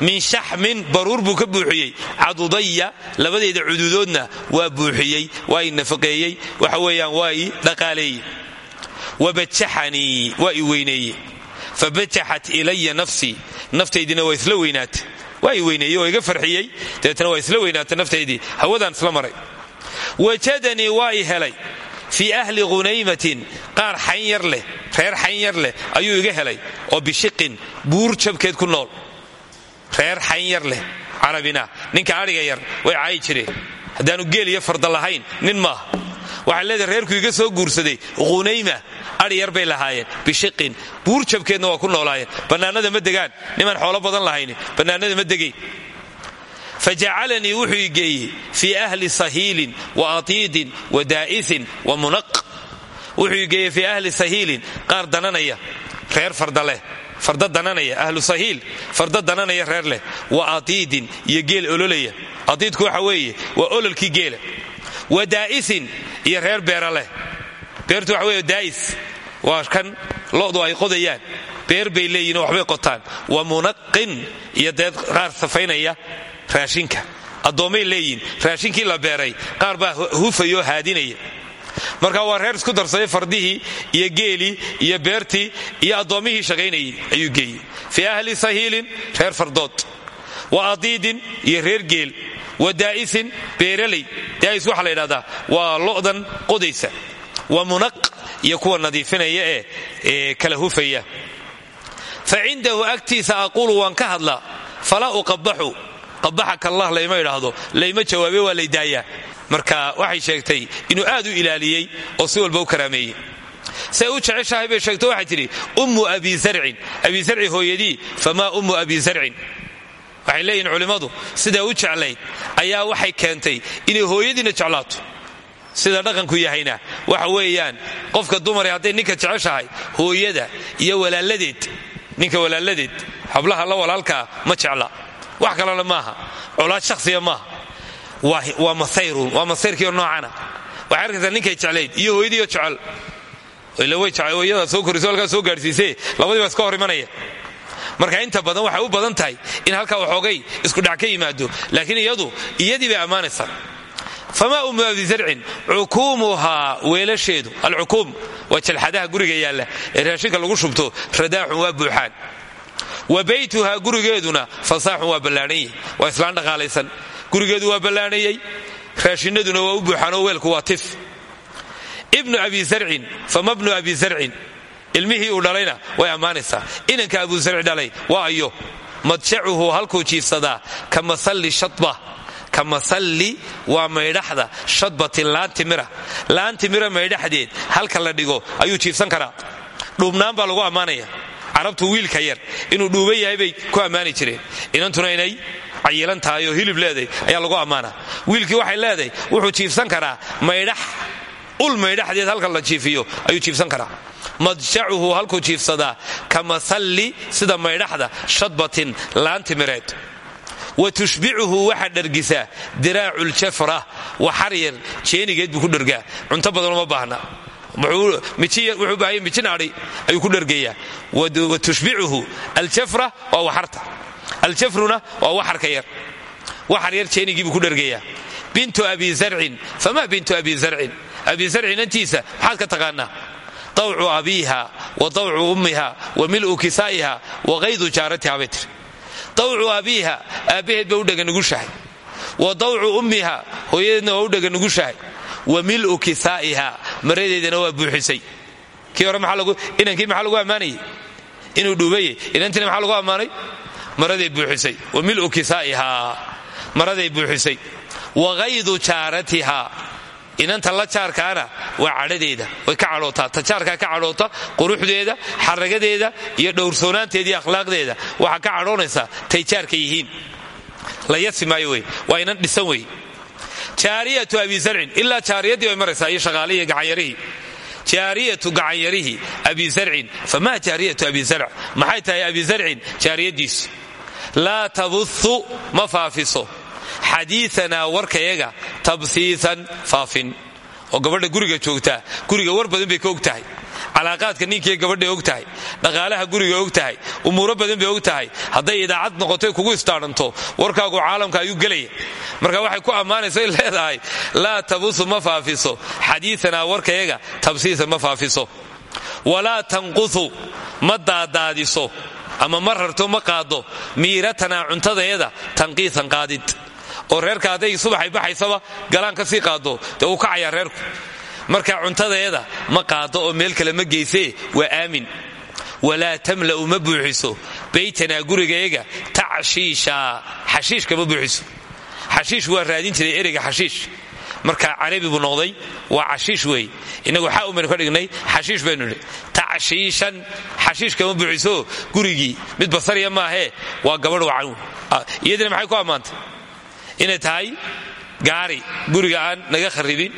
Speaker 1: min shaxmin baruur buu ka buuxiyey cadudaya labadeeda cududoodna waa buuxiyey waa i nafaqeeyey waxa weeyaan waa i dhaqaaleeyey. Wabajaxanii waa i weyneeye fabajaxat ilaya nafsii naftaydina waa isla weynaatay waa i weyneeyey oo iga farxiyey dabeetna waa isla weynaatay naftaydii hawadaan isla maray wajadanii waa i helay fii ahli khunaymatin qaar xayn yar leh reer xayn yar leh ayuu iga helay oo bishiqin buur jabkeed ku nool reer xayn yar leh carabina ninka adhiga yar way caayi jireen haddaanu geel iyo farda lahayn nin maaha. Waxaa leedahay reerku iga soo guursaday khunayma adhi bay lahaayeen bishiqin buur jabkeedna waa ku noolaayeen. Bannaanada ma degaan nimaan xoolo badan lahayni bannaanada ma degayn fajacalanii wuxuu i geeyey fii ahli sahiilin wa atiidin wa daa'isin wa munaq. Wuxuu i geeyey fii ahli sahiilin qaar dananaya reer farda leh farda dananaya ahlu sahiil. Farda dananaya reer leh. Wa atiidin iyo geel ololaya. Atiidku waxa weeye waa ololkii geela. Wa daa'isin iyo reer beera leh. Beertu waxa weeye daa'is. Waa kan lo'du ay qodayaan. Beer bay leeyihiin oo waxbay qotaan. Wa munaqin iyo deed qaar safaynaya raashinka. Addoommay leeyihiin raashinkii la beeray qaar baa hufayoo haadinaya marka waa reer isku darsaday fardihii iyo geelii iyo beertii iyo addoommihii shaqaynayay ayuu geeyey fii ahli sahiilin reer fardood. Wa adiidin iyo reer geel. Wa daa'isin beeraley. Daa'is waxaa la yidhahdaa waa lo'dan qodaysa. Wa munaq iyo kuwa nadiifinaya ee kala hufaya. Fa cindahu agtiisa aquulu waan ka hadlaa falaa uqabaxu qabaxaka allah layma idhaahdo layma jawaabe waa laydaayaa marka waxay sheegtay inuu aad u ilaaliyey oo si walba u karaameeyey. Say u jeceshahay bay sheegto waxay tidhi ummu abi zarcin. Abi zarci hooyadii famaa ummu abi zarcin? Waxay leeyihiin culimmadu sidaa u jeclayd ayaa waxay keentay inay hooyadiina jeclaato. Sida dhaqanku yahayna waxa weeyaan qofka dumare hadday ninka jeceshahay hooyada iyo walaaladeed ninka walaaladeed hablaha la walaalkaa ma jecla. Wax kalena maaha colaad shakhsiga maaha waa masayrun waa masayrkiio noocana. Waxay arkaysaa ninkay jeclayd iyo hooyadiioo jecel. Hooyada soo koriso halkaa soo gaadhsiisee labadii baa iska hor marka inta badan waxay u badan tahay in halkaa waxoogay iskudhac ka yimaado laakiin iyadu iyadii bay ammaanaysaa. Famaa ummu abi zarcin cukuumuhaa weelasheedu alcukuum waa jalxadaha guriga yaalla ee raashinka lagu shubto radaaxun waa buuxaan. Wa baytuhaa gurigeeduna fasaaxun waa ballaadhanyay waa islaan dhaqaalaysan gurigeedu waa ballaadhayey raashinaduna waa u buuxaanoo weelku waa tif. Ibnu abi zarcin fama bnu abi zarcin ilmihii uu dhalayna way ammaanaysaa. Inanka abu zarci dhalay waa ayo madjacuhu halkuu jiifsadaa ka masalli shadba ka masalli waa maydhaxda shadbatin laantimira laantimira maydhaxdeed halka la dhigo ayuu jiifsan karaa. Dhuubnaan baa lagu ammaanaya. Carabtu wiilka yar inuu dhuuban yahay bay ku ammaani jireen. Inantuna inay cayilan tahay oo hilib leedahay ayaa lagu ammaanaa. Wiilkii waxay leedahay wuxuu jiifsan karaa maydhax ul maydhaxdeed halka la jiifiyo ayuu jiifsan karaa. Madjacuhu halkuu jiifsadaa ka masalli sida maydhaxda shadbatin laantimireed wa tushbicuhu waxaa dhargisaa diraacu ljafra waxar yar jeenigeed buu ku dhargaa. Cunto badan uma baahna. Wuxuu baahaya mijin adhi ayuu ku dhargayaa. Wa tushbicuhu aljafra waa waxarta aljafruna waa waxarka yar. Waxar yar jeenigii buu ku dhargayaa bintu abi zarcin famaa bintu abi zarcin? Abi zarcin inantiisa maxaad ka taqaanaa? Dawcu abiiha wa dawcu ummiha wa mil'u kisaa'iha wa qaydu jaaratiha bay tiri. Dawcu abiiha aabbaheed ba u dhaganugushahay wa dawcu ummiha hooyadeedna waa u dhaganugushahay wa mil'u kisaa'iha maradeedana waa buuxisay. Kii hore inankii maxaa lagu ammaanayay inuu dhuubaye inantiina maxaa lagu ammaanay maraday buuxisay. Wa mil'u kisaa'iha maraday buuxisay. Wa qaydu jaaratiha inanta la jaarkaana waa cadhadeeda. Way ka cadhootaa ta jaarkaa ka cadhoota quruxdeeda xaragadeeda iyo dhowrsoonaanteeda iyo akhlaaqdeeda. Waxaa ka cadhoonaysaa tay jaarka yihiin. La yasi maayo wey inan dhisan wey. Jaariyatu abi zarcin ilaa jaariyadii bay maraysaa iyo shaqaalihii jaariyatu gacanyarihii abi zarcin. Famaa jaariyatu abi zarc? Maxay tahay abi zarcin? Jaariyadiisu laa tabuhu ma faafiso. Xadiianaa warkayaga tabsiisan faafin. Oo gabadha guriga joogtaa guriga war badan bay ka og tahay calaaqaadka ninkiiyo gabadhay og tahay dhaqaalaha guriga og tahay umuuro badan bay og tahay hadday idaacad noqotoy kugu istaadhanto warkaagu caalamka ayuu gelaya. Marka waxay ku ammaanayso in leedahay laa tabusu ma faafiso. Xadiianaa warkayaga tabsiisa ma faafiso. Walaa tanqusu ma daadaadiso ama ma rarto ma qaado. Miiratanaa cuntadayada tanqiisan qaadid. Oo reerka hadday subaxay baxaysaba galaan ka sii qaado. Dee uu kacayaa reerku. Marka cuntadeeda ma qaado oo meel kale ma geysee waa aamin. Walaa tamla'u ma buuxiso. Baytanaa gurigayaga tacshiisha xashiishka ma buuxiso. Xashiish waa raadin jiray ereyga xashiish marka carabi buu noqday. Waa cashiish wey inagu xa umaynu ka dhignay xashiish baynu nidhi tacshiishan xashiishkama buuxiso gurigii mid basariya maahee waa gabadh wacan iyadina maxay ku ammaantay? Inay tahay gaari guriga aan naga kharribin.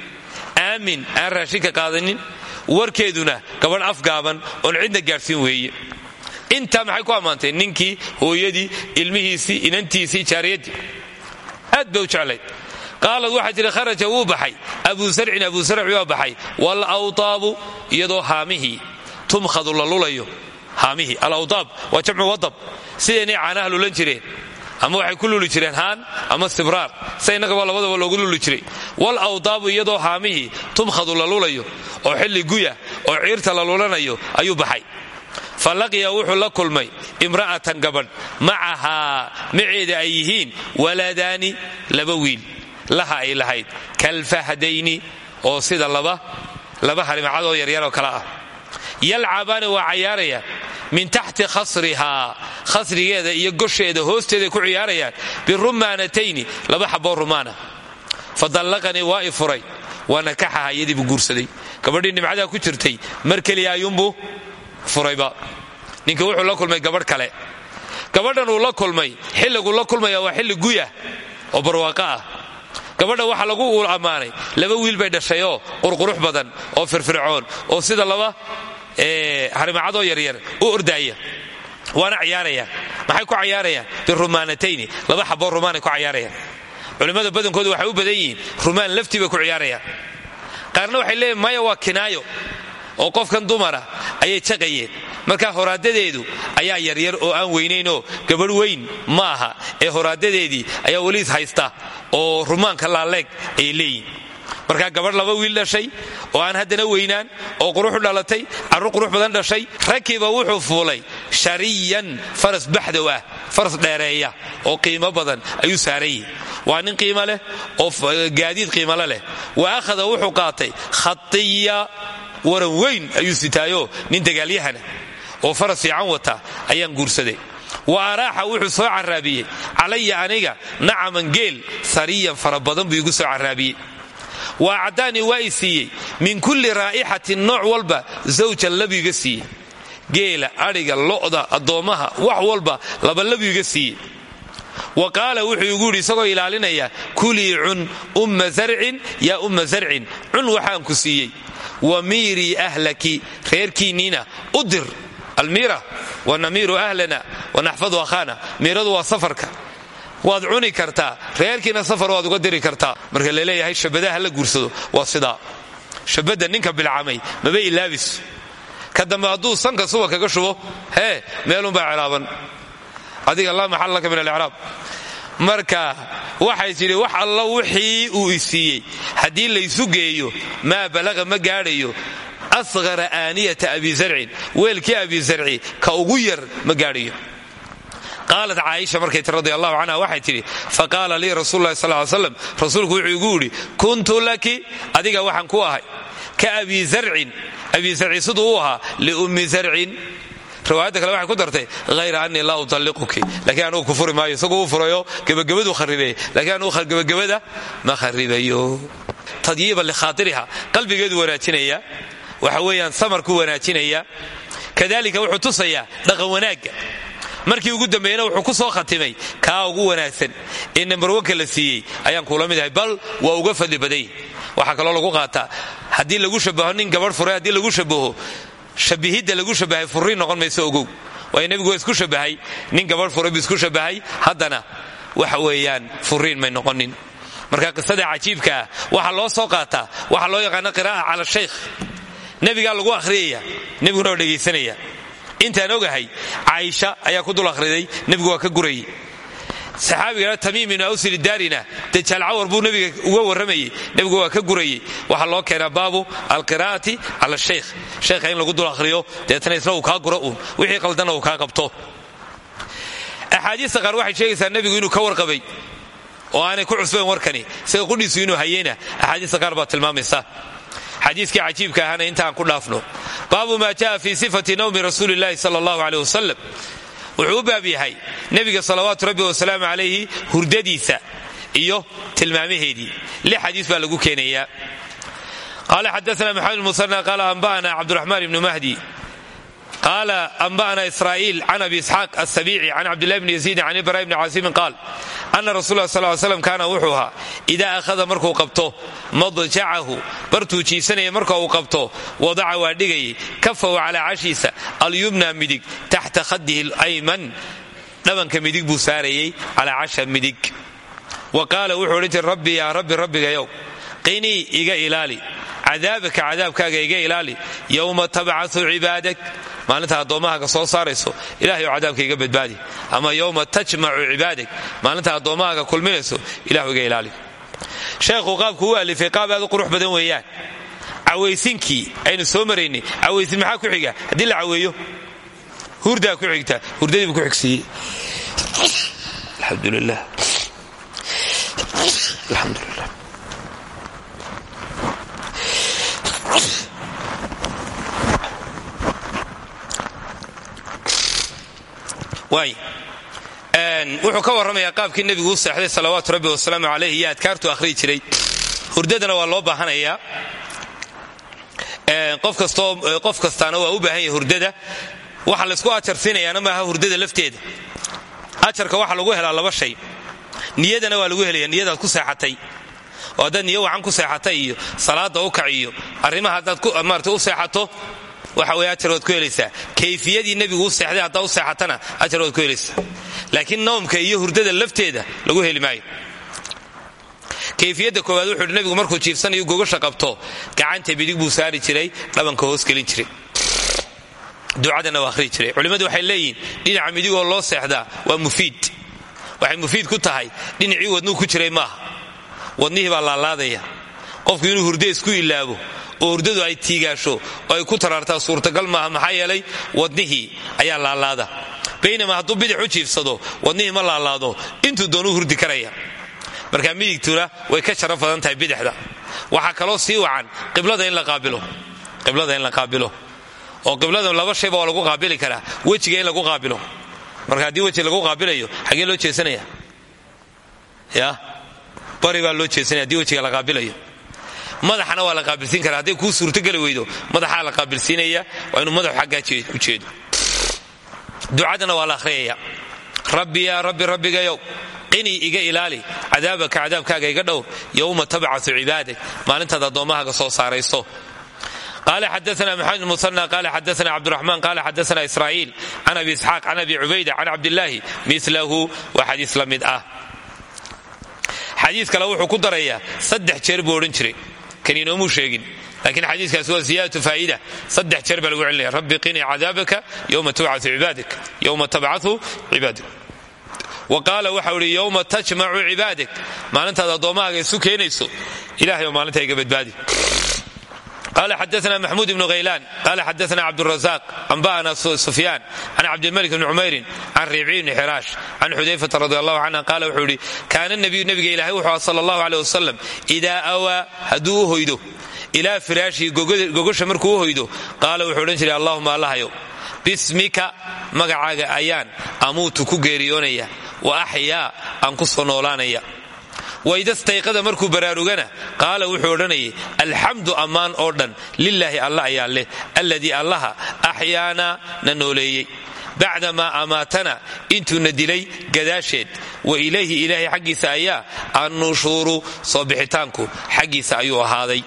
Speaker 1: Aamin aan raashinka qaadanin. Warkeeduna gabadh afgaaban oon cidna gaadhsiin weeye. Intaa maxay ku ammaantay? Ninkii hooyadii ilmihiisii inantiisii jaariyaddii aad bay u jeclayd qaalad waxaa jira kharaja wuu baxay. Abu sarcin abu sarci waa baxay. Walawtaabu iyadoo haamihii tumkhadu la lulayo. Haamihii alawtaab waa jamcu wadab. Sidaynay caanaha lulan jireen. Ama waxay ku jireen haan ama sibraar. Sa innagaba labadaba loogu luli jiray. Walawtaabu iyadoo haamihii tumkhadu la lulayo. Oo xilli guya oo ciirta la lulanayo ayuu baxay. Fa laqiya la kulmay imra'atan gabadh macahaa maceeda ay yihiin waladaani laba wiil laha ay lahayd. Kalfahdayni oo sida laba harimacadoo yaryaroo kale ah. Yalcabaani waa cayaaraya. Min taxti khasrihaa khasrigeeda iyo gosheeda hoosteeday ku ciyaarayaan. Birumaanatayni laba xaboo rumaana fa dallaqanii waa i furay. Waa nakaxaha iyadii buu guursaday. Gabadhii nimcadaa ku jirtay mar keliya furayba. Ninka wuxuu la kulmay gabadh kale. Gabadhan uu la kulmay xilliguu la kulmaya waa xilli guyah oo barwaaqo ah gabadha waxa lagu uul ammaanay. Laba wiil bay dhashayoo qurqurux badan oo firfircoon oo sida laba harimacadoo yaryar u ordaaya waana cayaarayaan maxay ku cayaarayaan birumaanatayni laba xaboo rumaanay ku cayaarayaan culimmada badankooda waxay u badan yihiin rumaan laftii bay ku ciyaarayaan qaarna waxay leeyihiin maya waa kinaayo oo qofkan dumara ayay jaqayeen. Markaa horaadadeedu ayaa yaryar oo aan weynaynoo gabadh weyn ma aha ee horaadadeedii ayaa weliis haysta oo rumaanka laaleeg ayay leeyihiin markaa gabadh laba wiil dhashay oo aan haddana weynaan oo quruxu dhalatay carruur qurux badan dhashay rakiba wuxuu fuulay shariyan faras baxdow ah faras dheereeya oo qiimo badan ayuu saarayi waa nin qiimo leh oo gaadiid qiimole leh. Wa akhada wuxuu qaatay khatiya waran weyn ayuu sitaayoo nin dagaalyahana oo faras fiican wata ayaan guursaday. Wa araaxa wuxuu soo carraabiyey calaya aniga nacaman geel sariyan fara buu igu soo carraabiyey wa acdaanii waa i siiyey min kulli raa'ixatin nooc walba zawjan labu iga siiyey geela adhiga lo'da addoommaha wax walba labalabu iga siiyey wa qaala wuxuu igu yidhi isagoo ilaalinaya kulii cun umma zarcin yaa umma zarcin cun waxaan ku siiyey wa miirii ahlaki reerkiinniina u dir almiira wa namiiru ahlana wa naxfadu akhaana miiradu waa safarka waad cuni kartaa reerkiina safar waad uga diri kartaa marka la leeyahay shabadaha la guursado waa sidaa shabadda ninka bilcamay maba ilaabis? Ka dambe hadduu sanka suba kaga shubo hee meelunbaa celaaban. Adiga laa maxal laka min alicraab. Marka waxay tidhi wax alla wixii uu isiiyey haddii laysu geeyo maa balaqa ma gaadhayo. Asqara aaniyata abi zarcin. Weelkii abi zarci ka ugu yar ma gaadhayo qaalat caaisha markay ti radi allahu waxay tidhi faqaala lii rasul lahi sal slam rasuulku wuxuu igu yidhi kuntu laki? Adiga waxaan ku ahay ka abi zarcin. Abi zarci siduu u ahaa liummi zarcin. Riwaayadda kale waxay ku dartay hayra anii laa utalliquki. Laakiin anugu ku furi maayo isaguu u furayo gebagabadu kharibeeye lakiin anugu gebagabada ma kharibayo tadyiiban likhaairiha qalbigeedu wanaajinaya waxa weeyaan samarku wanaajinaya. Kadalika wuxuu tusayaa dhaqan wanaagga markii ugu dambeeyena wuxuu ku soo khatimay. Kaa ugu wanaagsan. Ee nambarwanka la siiyey ayaan kuula mid bal waa uga fadli badany waxaa kaloo lagu qaataa. Haddii lagu shabaho nin gabadh furay haddii lagu shabaho shabihidda lagu shabahay furriin noqon mayso ogow. Waayo nebigu isku shabahay nin gabadh furay isku shabahay haddana waxa weeyaan furriin may noqonin. Marka qisada cajiibka ah loo soo qaataa. Waxaa loo yaqaana qiraa'a cala shaykh nebigaa lagu akhriyaya nebiguna waa dhegaysanaya intaan ogahay caaisha ayaa ku dul akhriday nebigu ka gurayay saxaabigana tamiiminu awsili daarina dajaal cawar buu nebiga uga warramayey nebigu waa ka gurayey. Waxaa loo keenaa baabu alqiraa'ati cala shaykh sheekha in lagu dul akhriyo deetana isna uu kaa guro wixii qaldanna uu kaa qabto. Axaadiista qaar waxay sheegaysaa nebigu inuu ka warqabay oo aanay ku cusbayn warkani isaga qudhiisu inuu hayeyna. Axaadiista qaar baa tilmaamaysa xadiiskii cajiibka ahana intaan ku dhaafno. Baabu maa jaa fi sifati nawmi rasuuli llahi sala allahu aleyh wasalam wuxuu u baab yahay nebiga salawaatu rabbi wasalaamu calayhi hurdadiisa iyo tilmaamaheedii. Lix xadiis baa lagu keenayaa. Qaala xadaana maxamed musanna qaala anba'ana cabduraxmaan ibnu mahdi qaala anba'ana israa'iil can abi isxaaq asabiici can cabdillahi bni yaziid can ibra bni caasimin qaal ana rasul lah sal slam kaana wuxuu ahaa idaa akhada markuu qabto madjacahu bartuu jiisanaya marka uu qabto wadaca waa dhigayay kafahu calaa cashiisa alyumna midig taxta khadihi alayman dhabanka midig buu saarayay calaa casha midig wa qaala wuxuu odhan jiray rabbi yaa rabbi rabbigayow qinii iga ilaali cadaabaka cadaabkaaga iga ilaali yowma tabcasu cibaadak maalinta addoommahaaga soo saarayso ilahay oo cadaabka iga badbaadi. Ama yowma tajmacu cibaadak maalinta addoommahaaga kulminayso ilahu iga ilaali. Sheekhu qaabku u alifay qaab aad u qurux badan weeyaan. Cawaysinkii aynu soo maraynay cawaysin maxaa ku xiga? Haddii la caweeyo hurdaa ku xigta hurdadii buu ku xigsiiyey. Alxamdulilah alxamdulilah wuxuu ka warramayaa qaabkii nebigu u seexday salawaatu rabbi wasalaamu calayh iyo adkaartu akhriyi jiray. Hurdadana waa loo baahanayaa. Qof kastaana waa u baahan yahay hurdada. Waxa laysku ajarsiinayaana maaha hurdada lafteeda. Ajarka waxaa lagu helaa laba shay. Niyadana waa lagu helaya niyadaad ku seexatay. Oo haddaad niyo wacan ku seexatay iyo salaada u kac iyo arrimaha haddaad maarata u seexato waxa weye ajar waad ku helaysaa kayfiyadii nebigu u seexday haddaa u seexatana ajar waad ku helaysaa laakiin noomka iyo hurdada lafteeda lagu heli maayo. Kayfiyadda koowaad wuxuu hi nebigu markuu jiifsanayo gogasha qabto gacanta bidig buu saari jiray dhabanka hoos gelin jiray. Ducadana waa akhrii jiray. Culimmadu waxay leeyihiin dhinaca midigoo loo seexdaa waa mufiid. Waxay mufiid ku tahay dhinacii wadnuu ku jiray maaha. Wadnihii baa laalaadaya qofku inuu hurde isku ilaabo oo hurdadu ay tiigaasho oo ay ku taraartaa suurtagal maaha maxaa yeelay wadnihii ayaa laalaada. Baynama hadduu bidix u jiifsado wadnihii ma laalaado intuu doonuu hurdi karaya. Marka midigtuna way ka sharaf tahay bidixda. Waxaa kaloo sii wacan qiblada in la qaabilo. Oo qiblada laba shayba lagu qaabili karaa wejiga in lagu qaabilo. Marka haddii weji lagu qaabilayo xagee loo jeesanaya? Ya? Bari baa loo jeesanaya haddii wejiga la qaabilayo madaxana waa la qaabilsiin karaa. Hadday kuu suurtogeli weydo madaxaa la qaabilsiinaya waa inuu madaxu xaggaa u jeedo. Ducadana waa la akhriyaya rabbi yaa rabbi rabbigayow qinii iga ilaali cadaabaka cadaabkaaga iga dhowr yowma tabcasu cibaadak maalintaad addoommahaaga soo saarayso. Qala xadaana maxamed muana qala xadaana cabduraxmaan qala xadaana israa'iil can abi isxaaq can abi cubayda can cabdillaahi milahu waa xadiis la mid ah. Xadiis kale wuxuu ku darayaa kan inoomuu sheegin laakiin xadiiskaas waa ziyaadatu faa'ida saddex jeer baa lagu celinaya rabbi qinii cadaabaka yowma tubcatu cibaadak yowma tabcatu cibaadak wa qaala waxau idhi yowma tajmacu cibaadak maalintaad addoommahaaga isu keenayso ilahay maalinta iga badbaadi qala xadaana maxmuud ibnu haylaan qala xadaana cabdurazaq anba'ana sufyaan can cabdilmalik bni cumayrin can ribci bni xiraash can xudayfata radi allahu canha qaala wuxuu yidhi kaana nabiyu nabiga ilaahay wuxuu sala allahu aleh wasalam idaa awaa hadduu u hoydo ilaa firaashihi gogosha markuu u hoydo qaala wuxuu odhan jiray allahuma allahayow bismika magacaaga ayaan amuutu ku geeriyoonaya wa axyaa aan ku soo noolaanaya waydastayqada markuu baraarugana. Qaala wuxuu odhanayay alxamdu ammaan oo dhan lilaahi alla ayaa leh alladii allaha axyaanaa na nooleeyey. Bacdamaa amaatana intuuna dilay gadaasheed wa ilayhi ilaahay xaggiisa ayaa annushuuru soo bixitaanku xaggiisa ayuu ahaaday.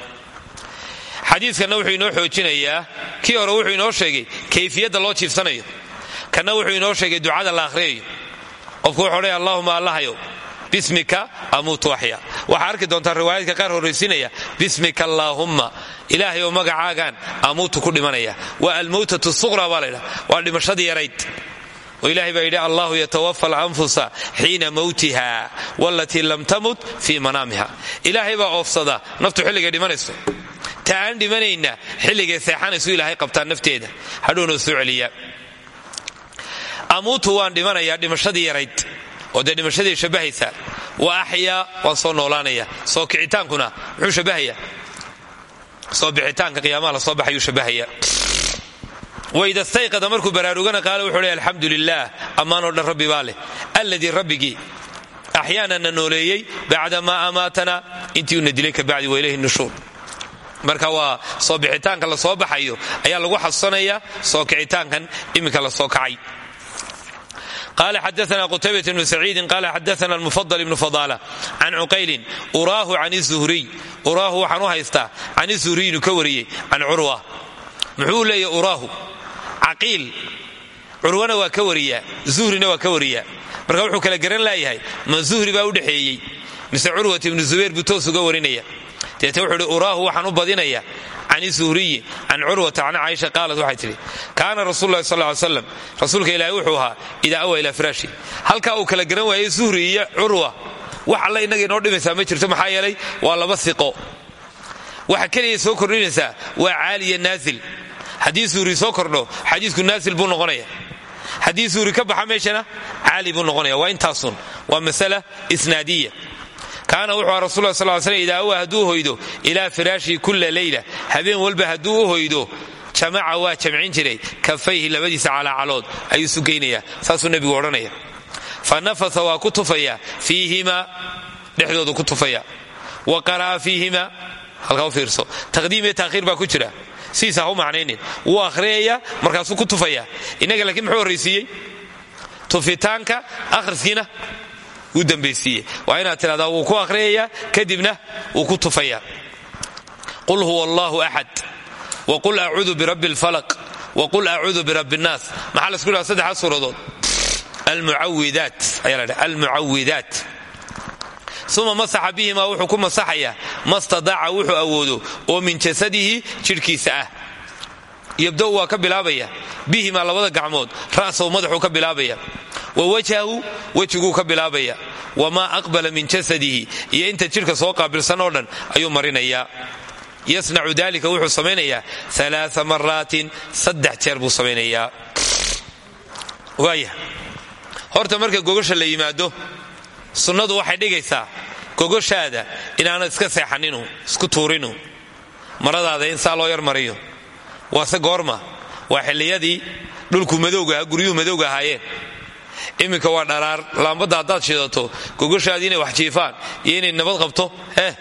Speaker 1: Xadiidkanna wuxuu inoo xoojinayaa kii hore wuxuu inoo sheegay kayfiyadda loo jiifsanayo. Kanna wuxuu inoo sheegay ducada la akhriyayo. Qofku wuxuu odhanaya allahuma allahayow bismika amuutu axya waxaa arki doontaa riwaayaadka qaar horraysinaya bismika allaahumma. Ilaahay oo magacaagaan amuutu ku dhimanaya. Waa almowtatu suqra baa laydhaha waa dhimashadii yarayd. Oo ilahay baa yidhi allahu yatawafa alanfusa xiina mowtiha walatii lam tamut fii manaamiha. Ilaahay baa oofsada naftu xilligay dhimanayso. Ta aan dhimanayna xilligay seexanaysu ilaahay qabtaa nafteeda. Hadhownoo soo celiya. Amuutu waan dhimanayaa dhimashadii oo dee dhimashadii shabbahaysa wa axyaa waan soo noolaanaya soo kicitaankuna muxuu shabbahaya soo bixitaanka qiyaamaha soo baxayuu shabbahaya waida stayqada markuu baraarugana qaale wuxuu ley alxamdu lilaah rabbi baa leh. Alladii rabbigii. Axyaana na nooleeyey bacda maa amaatana intii uuna dilay kabacdi wa ilayhi nushuur. Marka waa soo bixitaanka la soo baxayo ayaa lagu xasusanaya soo kicitaankan iminka la soo kacay qala xadaana qutaybة bnu saciidin qala xadaana mufadl ibnu fadala can cuqaylin uraahu can zuhriy uraahu waxaan u haystaa can zuhriy inuu ka wariyey can curwa muxuu leeya uraahu caqiil curwana waa ka wariyaa zuhrina waa ka wariyaa marka wuxuu kala garan laayahay ma zuhri baa u dhexeeyey mise curwat ibnu zubayr buu toos uga warinaya deete wuxuu hi uraahu waxaan u badinaya can zuhriyi can curwata can caaisha qaalat waxay tidhi kaana rasul lahi sal slam rasuulka ilaahi wuxuu ahaa idaa awa ilaa firaashi halkaa uu kala garan waayey zuhri iyo curwa wax alla innaga inoo dhimaysaa ma jirto maxaa yeelay waa laba siqo waxa keliya soo kordhinaysaa waa caaliya naasil haddii suuri soo kordho xadiisku naasil buu noqonaya haddii suuri ka baxa meeshana caali buu noqonaya waa intaasun waa masala isnaadiya kaana wuxuu rasul sal sl idaa awa hadduu hoydo ilaa firaashii kulla leyla habeen walba hadduu u hoydo jamaca waa jamcin jiray kafayhi labadiisa calaacalood ayuu sugaynaya saasuu nebigu odhanaya fa nafasa waa ku tufaya fiihimaa dhexdoodu ku tufaya wa qara'a fiihima halkaa u fiirso. Taqdiim iyo taakhiir baa ku jira. Sidiisa ha u macnaynin. Wuu akhriyaya markaasuu wuu dambaysiiye waa inaad tidhahdaa wuu ku akhriyaya kadibna wuu ku tufaya. Qul huwa allahu axad waqul acuudu birabbi alfalaq waqul acuudu birabbi nnaas maxaa la isku dhaha saddexaas suuradood almucawidaat ayaa la dhaha almucawidaat uma masaxa bihimaa wuxuu ku masaxayaa. Mastadaaca wuxuu awoodo oo min jasadihi jidhkiisa ah. Yabda'u waa ka bilaabaya bihimaa labada gacmood ra'sahu madaxuu ka bilaabaya wa wajhahu wejiguu ka bilaabaya. Wamaa aqbala min jasadihi. Iyo inta jidhka soo qaabilsan oo dhan ayuu marinayaa yasnacu dalika wuxuu samaynayaa alaaa maraatin saddex jeer buu samaynayaa waaya horta marka gogasha la yimaado sunnadu waxay dhigaysaa gogoshaada inaanad iska seexaninu isku tuurinu. Maradaada in saa loo yar mariyo. Waase goorma. Waa xilliyadii dhulku madowga guryuhu madowga ahaayeen iminka waa dharaar. Laambadda haddaad shidato gogoshaadii inay wax jiifaan iyo inay nabad qabto heh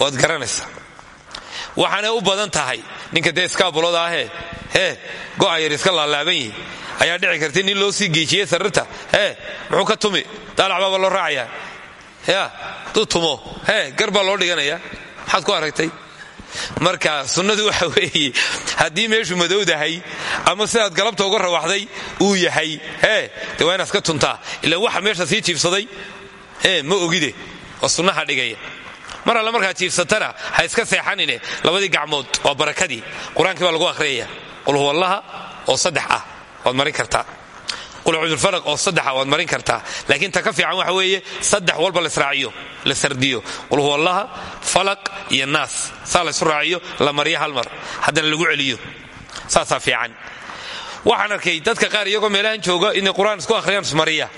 Speaker 1: waad garanaysaa. Waxaanay u badan tahay ninka dee iskaabuloda ahee hee go'a yar iska laalaaban yihi ayaa dhici karta nin loo sii geejiyey sarirta hee muxuu ka tumi? Daalac baaba loo raacayaa. Ya duu tumo. Hee gar baa loo dhiganaya. Maxaad ku aragtay marka sunnadu waxa weeye haddii meeshu madowdahay ama sidaad galabta uga rawaxday uu yahay. Hee de waa inaad ka tuntaa. Ila waxa meesha sii jiibsaday hee ma ogide oo sunnaha dhigaya. Mar alle markaad jiibsatana ha iska seexanine. Labadii gacmood waa barakadii. Qur'aankii baa lagu akhriyaya qul huwallaha oo saddex ah. Waad marin kartaa qulcudulfaraq oo saddexa waad marin kartaa. Laakiin ta ka fiican waxa weeye saddex walba la sardiyo. Qul huwallaha falaq iyo naas. Saa la isu raaciyo la mariyo hal mar. Haddana lagu celiyo. Saasaa fiican. Waxaan arkay dadka qaar iyagoo meelahan jooga inay qur'aan isku akhriyaan ismariya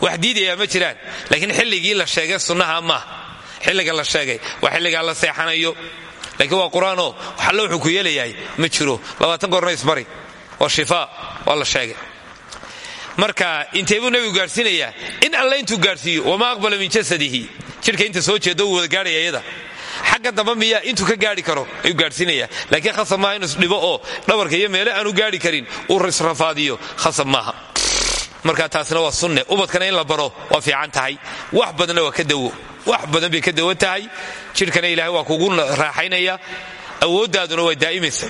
Speaker 1: wax diidayaa ma jiraan. Laakiin xilligii la sheegay sunnaha maaha xilliga la sheegay waa xilligaa la seexanayo. Laakiin waa qur'aanoo waxallo wuxuu ku yeelayahay ma jiro. Labaatan goorna ismari waa shifaa waa sheegay marka intee buu nebigu gaadhsiinayaa? In alle intuu gaadhsiiyo wamaa aqbala min jasadihi. Jidhka inta soo jeeda uu wada gaadhaya xagga dambe miya intuu ka gaadhi karo ayuu gaadhsiinaya laakiin khasab maaha inuu isdhibo oo dhabarka iyo meele aanu gaadhi karin uu israfaadiyo khasab maaha. Marka taasna waa sunne. Ubadkana in la baro waa fiican tahay. Wax badanna waa ka dawo. Wax badan bay ka dawo tahay. Jidhkana ilaahay waa kugu raaxaynaya awooddaaduna waa daa'imaysa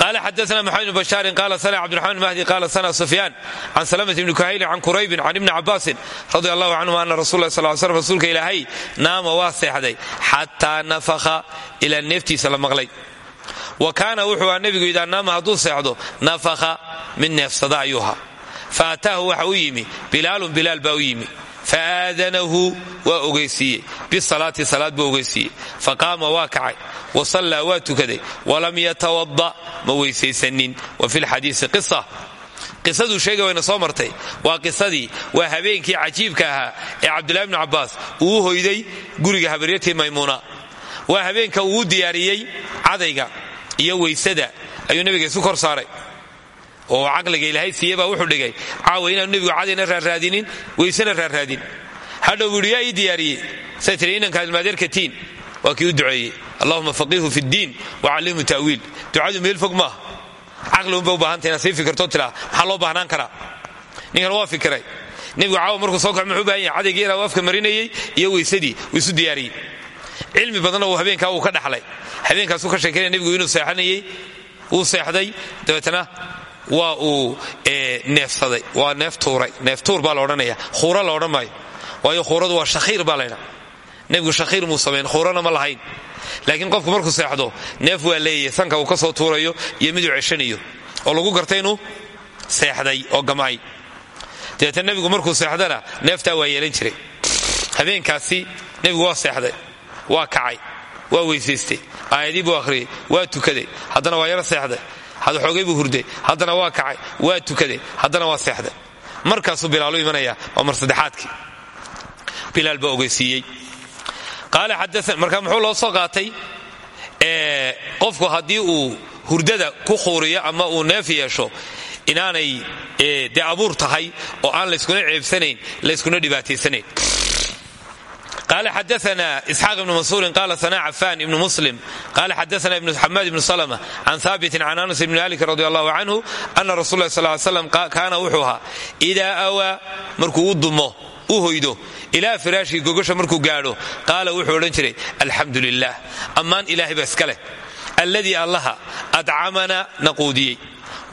Speaker 1: qala xadaana maxamed bn bashaarin qala sana cabdiraxmaan mahdi qala sana sufyaan can salamat ibni kuhaylin can quraybin can ibni cabaasin radi allahu canhum ana rasul lah sal slam rasuulka ilaahay naama waa seexday xataa nafakha ilaa neeftiisa la maqlay wa kaana wuxuu aa nebigu idaa naama hadduu seexdo nafakha mid neefsada ayuu ahaa fa ataahu waxa u yimi bilaalun bilaal baa u yimi faadanahu waa ogeysiiyey bisalaati salaad buu ogeysiiyey faqaama waa kacay wa sallaa waa tukaday walam yatawada ma weysaysanin wa fi qisa qisaduu sheegay wayna soo martay waa qisadii waa habeenkii cajiibka ahaa ee cabdullahi bnu cabbaas uu hoyday guriga habaryatii maymuuna waa habeenka uu diyaariyey cadayga iyo weysada ayuu nebiga isu kor saaray oo caqliga ilaahay siiye baa wuxuu dhigay. Caawa inaanu nebigu cadayna raarraadinin weysena raarraadin. Hadhow buuhi yaa ii diyaariyey say tiri inanka ilmaadeerkatiin waa kii u duceeyey. Faqihu fi ddiin wacallimhu ta'wiil. Ducadu meel fog maaha caqli unba u baahanta inaad sii fikirto tiraa maxaa loo baahnaan karaa? Ninkan waa fikiray. Nebigu caawa markuu soo kaco muxuu u yahay cadaygii ilaa uu afka iyo weysadii uu isu diyaariyey. Cilmi badanna uu uu ka dhaxlay. Habeenkaasuu ka sheekeynaya nebigu inuu seexanayey wuu seexday. Dabeetana waa uu neefsaday. Waa neef tuuray. Neef tuur baa la odhanaya. Khuura la odhan maayo. Waayo khuuradu waa shakhiir baa laydha nebigu shakhiir muu samayn khuurana ma lahayn. Laakiin qofku markuu seexdo neef waa leeyahay sanka uu ka soo tuurayo iyo miduu ceshanayo. Oo lagu gartay inuu seexday oo gamcay dabeetna nebigu markuu seexdana neeftaa waa yeelan jiray. Habeenkaasi nebigu waa seexday. Waa kacay. Waa weysaystay aayadii buu akhriyey waa tukaday. Haddana waa yaro seexday xoogay buu hurday. Haddana waa kacay waa tukaday haddana waa seexday. Markaasuu bilaalu imanaya waa mar saddexaadkii. Bilaal baa ogeysiiyey. Qaala xadaana marka muxuu loo soo qaatay? Qofku haddii uu hurdada ku khuuriyo ama uu neef yeesho inaanay dee abuur tahay oo aan layskuna ceebsanayn layskuna dhibaataysanayn قال xdثna إسحاq بن منصور qال ثنا عفان بن مسلم qال xdثna بن حماد بن سلمة عن ثابت عن أنس بن مالك رضي الله عنه أن رsuل الله صلى اه علي سلم kaana wuxuu ahaa إdaa أwىa markuu u dumo u hoydo ilaa firaashkii gogosha markuu gaadho qaala wuxuu odhan jiray alxamdu lilah ammaan ilaahay baa iska leh alladii allaha adcamana na quudiyey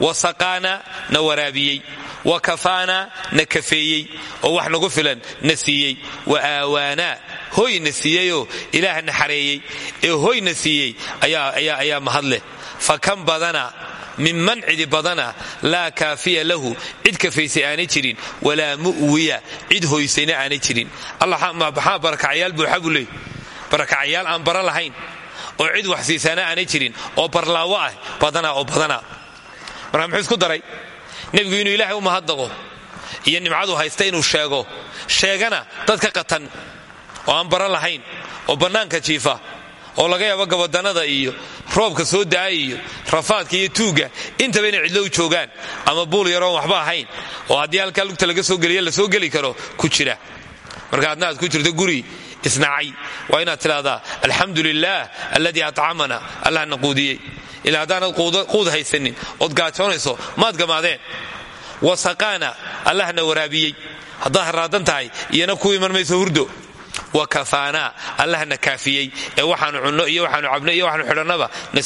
Speaker 1: wasaqaana na waraabiyey. Wa kafaana na kafeeyey. Oo wax nagu filan na siiyey. Wa aawaanaa hoy na siiyeyoo ilaah na xareeyey. Ee hoy na siiyey ayaa mahadleh fa kan badana minman cidi badana laa kaafiya lahu. Cid kafaysay aanay jirin walaa mu'wiya. Cid hoysayna aanay jirin. Maxaa barakacayaal buuxa buu leey barakacayaal aan bara lahayn. Oo cid wax siisaana aanay jirin. Oo barlaawo ah badana oo badana marka muxuu isku daray nebigu inuu ilaahay u mahadnaqo iyo nimcadu haysta inuu sheego. Sheegana dad ka qatan oo aan bara lahayn oo bannaanka jiifa oo laga yaabo gabadannada iyo roobka soo da'a iyo rafaadka iyo tuugga intaba inay cidlo u joogaan ama buul yaroon waxba ahayn oo haddii halkaa lugta laga soo geliya la soo geli karo ku jira. Marka adna aad ku jirto guri isnacay waa inaad tidhahdaa alxamdu lilaah alladii acamana allah na quudiyey ilaa haddaanad quud haysanin ood gaajoonayso maad gamaadeen wasaqaana allahna waraabiyey haddaad haraadan tahay iyana ku iman mayso hurdo wa kafaanaa allahna kaafiyey ee waxaanu cunno iyo waxaanu cabno iyo waxaanu xidhannaba na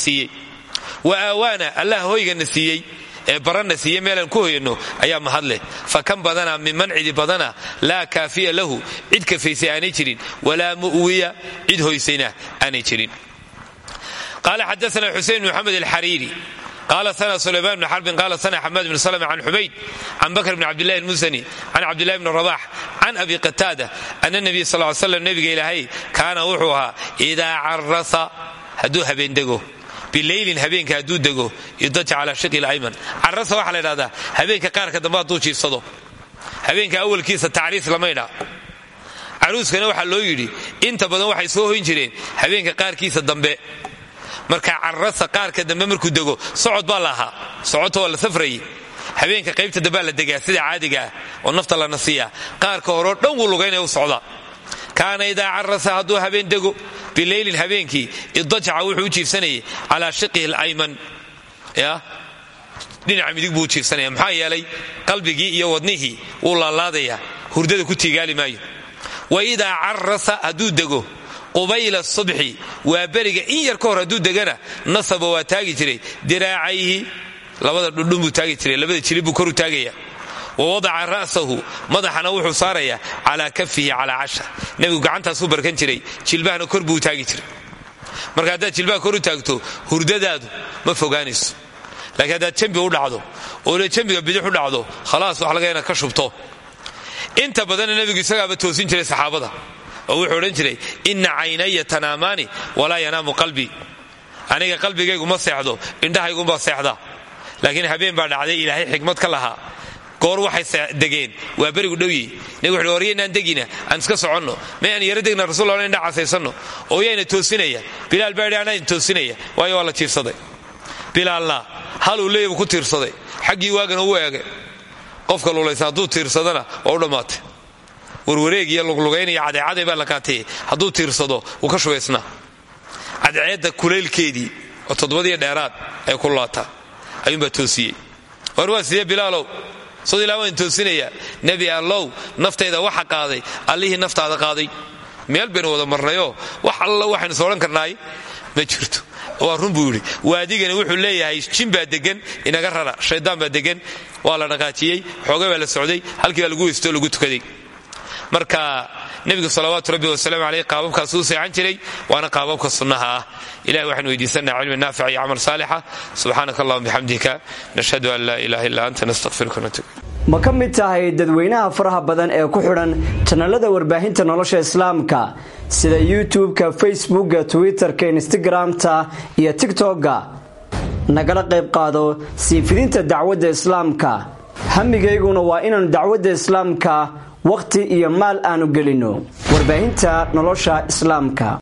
Speaker 1: wa aawaana allah hoyga na siiyey ee baranna siiye meelaan ku hoyanno ayaa mahadleh fa kan badana minman cidi badana laa kaafiya lahu cid kafaysay aanay jirin walaa mu'wiya cid hoysayna aanay jirin qaala xadaana xusein bn maxamed alxariiri qala sana sulayman bn xarbin qala sana xamaad bn slm can xumayd can bakr bn cabdillahi almusani can cabdillahi bn rabax can abi qataada ana nabiy sal l slam nebiga ilaahay kaana wuxuu ahaa idaa carasa hadduu habeendego bileylin habeenka hadduu dego idaja calaa shiqi layman carasa waxaa la ydhahdaa habeenka qaarka dambe hadduu jiifsado habeenka awalkiisa tacriis lama ydhaa caruuskana waxaa loo yidhi inta badan waxay soo hoyn jireen habeenka qaarkiisa dambe marka carasa qaarka dambe markuu dego socod baa la ahaa socodta waa la safrayay habeenka qaybta dambea la degaa sida caadiga ah oo nafta lana siiya qaarka horeo dhan wuu lugaynaya u socdaa. Kaana idaa carasa hadduu habeen dego bileylin habeenkii idajaca wuxuu u jiifsanayay calaa shiqihi alayman ya? Dhinaca midig buu u jiifsanaya. Maxaa yeelay qalbigii iyo wadnihii wuu laalaadayaa. Hurdada ku tiigaali maayo. Wa idaa carasa hadduu dego qubayla subxi waa beriga in yar ka hor hadduu degana nasaba waa taagi jiray. Diraacayhi labada dhundhun buu taagi jiray labada jilib koru taagaya. Wa wadaca ra'sahu madaxana wuxuu saarayaa calaa kafihi calaa casha. Nebigu gacantaasuu barkan jiray jilbahana kor buu taagi jiray. Marka haddaad jilbaha kor u taagto hurdadaadu ma fogaanayso. Laakiin haddaad jambi u dhacdo oo le jambiga bidix u dhacdo khalaas wax laga ka shubto. Inta badanna nebigu isagaaba toosin jiray saxaabada oo wuxuu odhan jiray inna caynaya tanaamaani walaa yanaamu qalbii aniga qalbigaygu ma seexdo indhahaygunbaa seexda. Laakiin habeen baa dhacday ilaahay xikmad ka lahaa. Goor waxay degeen. Waa berigu dhowyi nabig wuxu warya inaan degina? Aan iska soconno. May aan yaro degna rasul alla indha oo yayna toosinaya bilaal baa yidhi in toosinaya waayo waa la tiirsaday. Bilaalna haluu ku tiirsaday. Xaggii waagana u qofka lulaysa hadduu tiirsadana waa u dhammaatay warwareeg iyo luglugaynaya cadeecaday baa la kaatayey hadduu tiirsado wuu ka shubaysnaa. Cadceedda kulaylkeedii oo toddobadiyo dheeraad ay ku laataa ayuunbaa toosiyey. War waa sidee bilaalow. Sod waan toosinayaa. Nebi allow naftayda waxa qaaday allihii naftaada qaaday. Meel baynu wada marnayoo wax alla waxaynu soo odhan karnaay? Ma jirto. Waa run buu yidhi. Wuxuu leeyahay jin baa degan inaga rara shaydaan baa degan waa la dhaqaajiyey xoogay baa la socday halkii lagu weystoo lagu tukaday marka nebigu salawaatu rabbi wasalaamu caleyh qaababkaas uu seexan jiray waana qaababka sunnaha ah. Ilahi waxaanu weydiisanaa cilmi naafic iyo camal saalixa subxaanaka allahuma bixamdika nashhadu an laa ilaha illa anta nastaqfiruka natub
Speaker 2: ma ka mid tahay dadweynaha faraha badan ee ku xidhan janalada warbaahinta nolosha islaamka sida youtube-ka facebookga twitter-ka instagram-ta iyo tigtokga nagala qayb qaado siifidinta dacwadda islaamka. Hamigayguna waa inaanu dacwadda islaamka wakhti iyo maal aanu gelino. Warbaahinta nolosha islaamka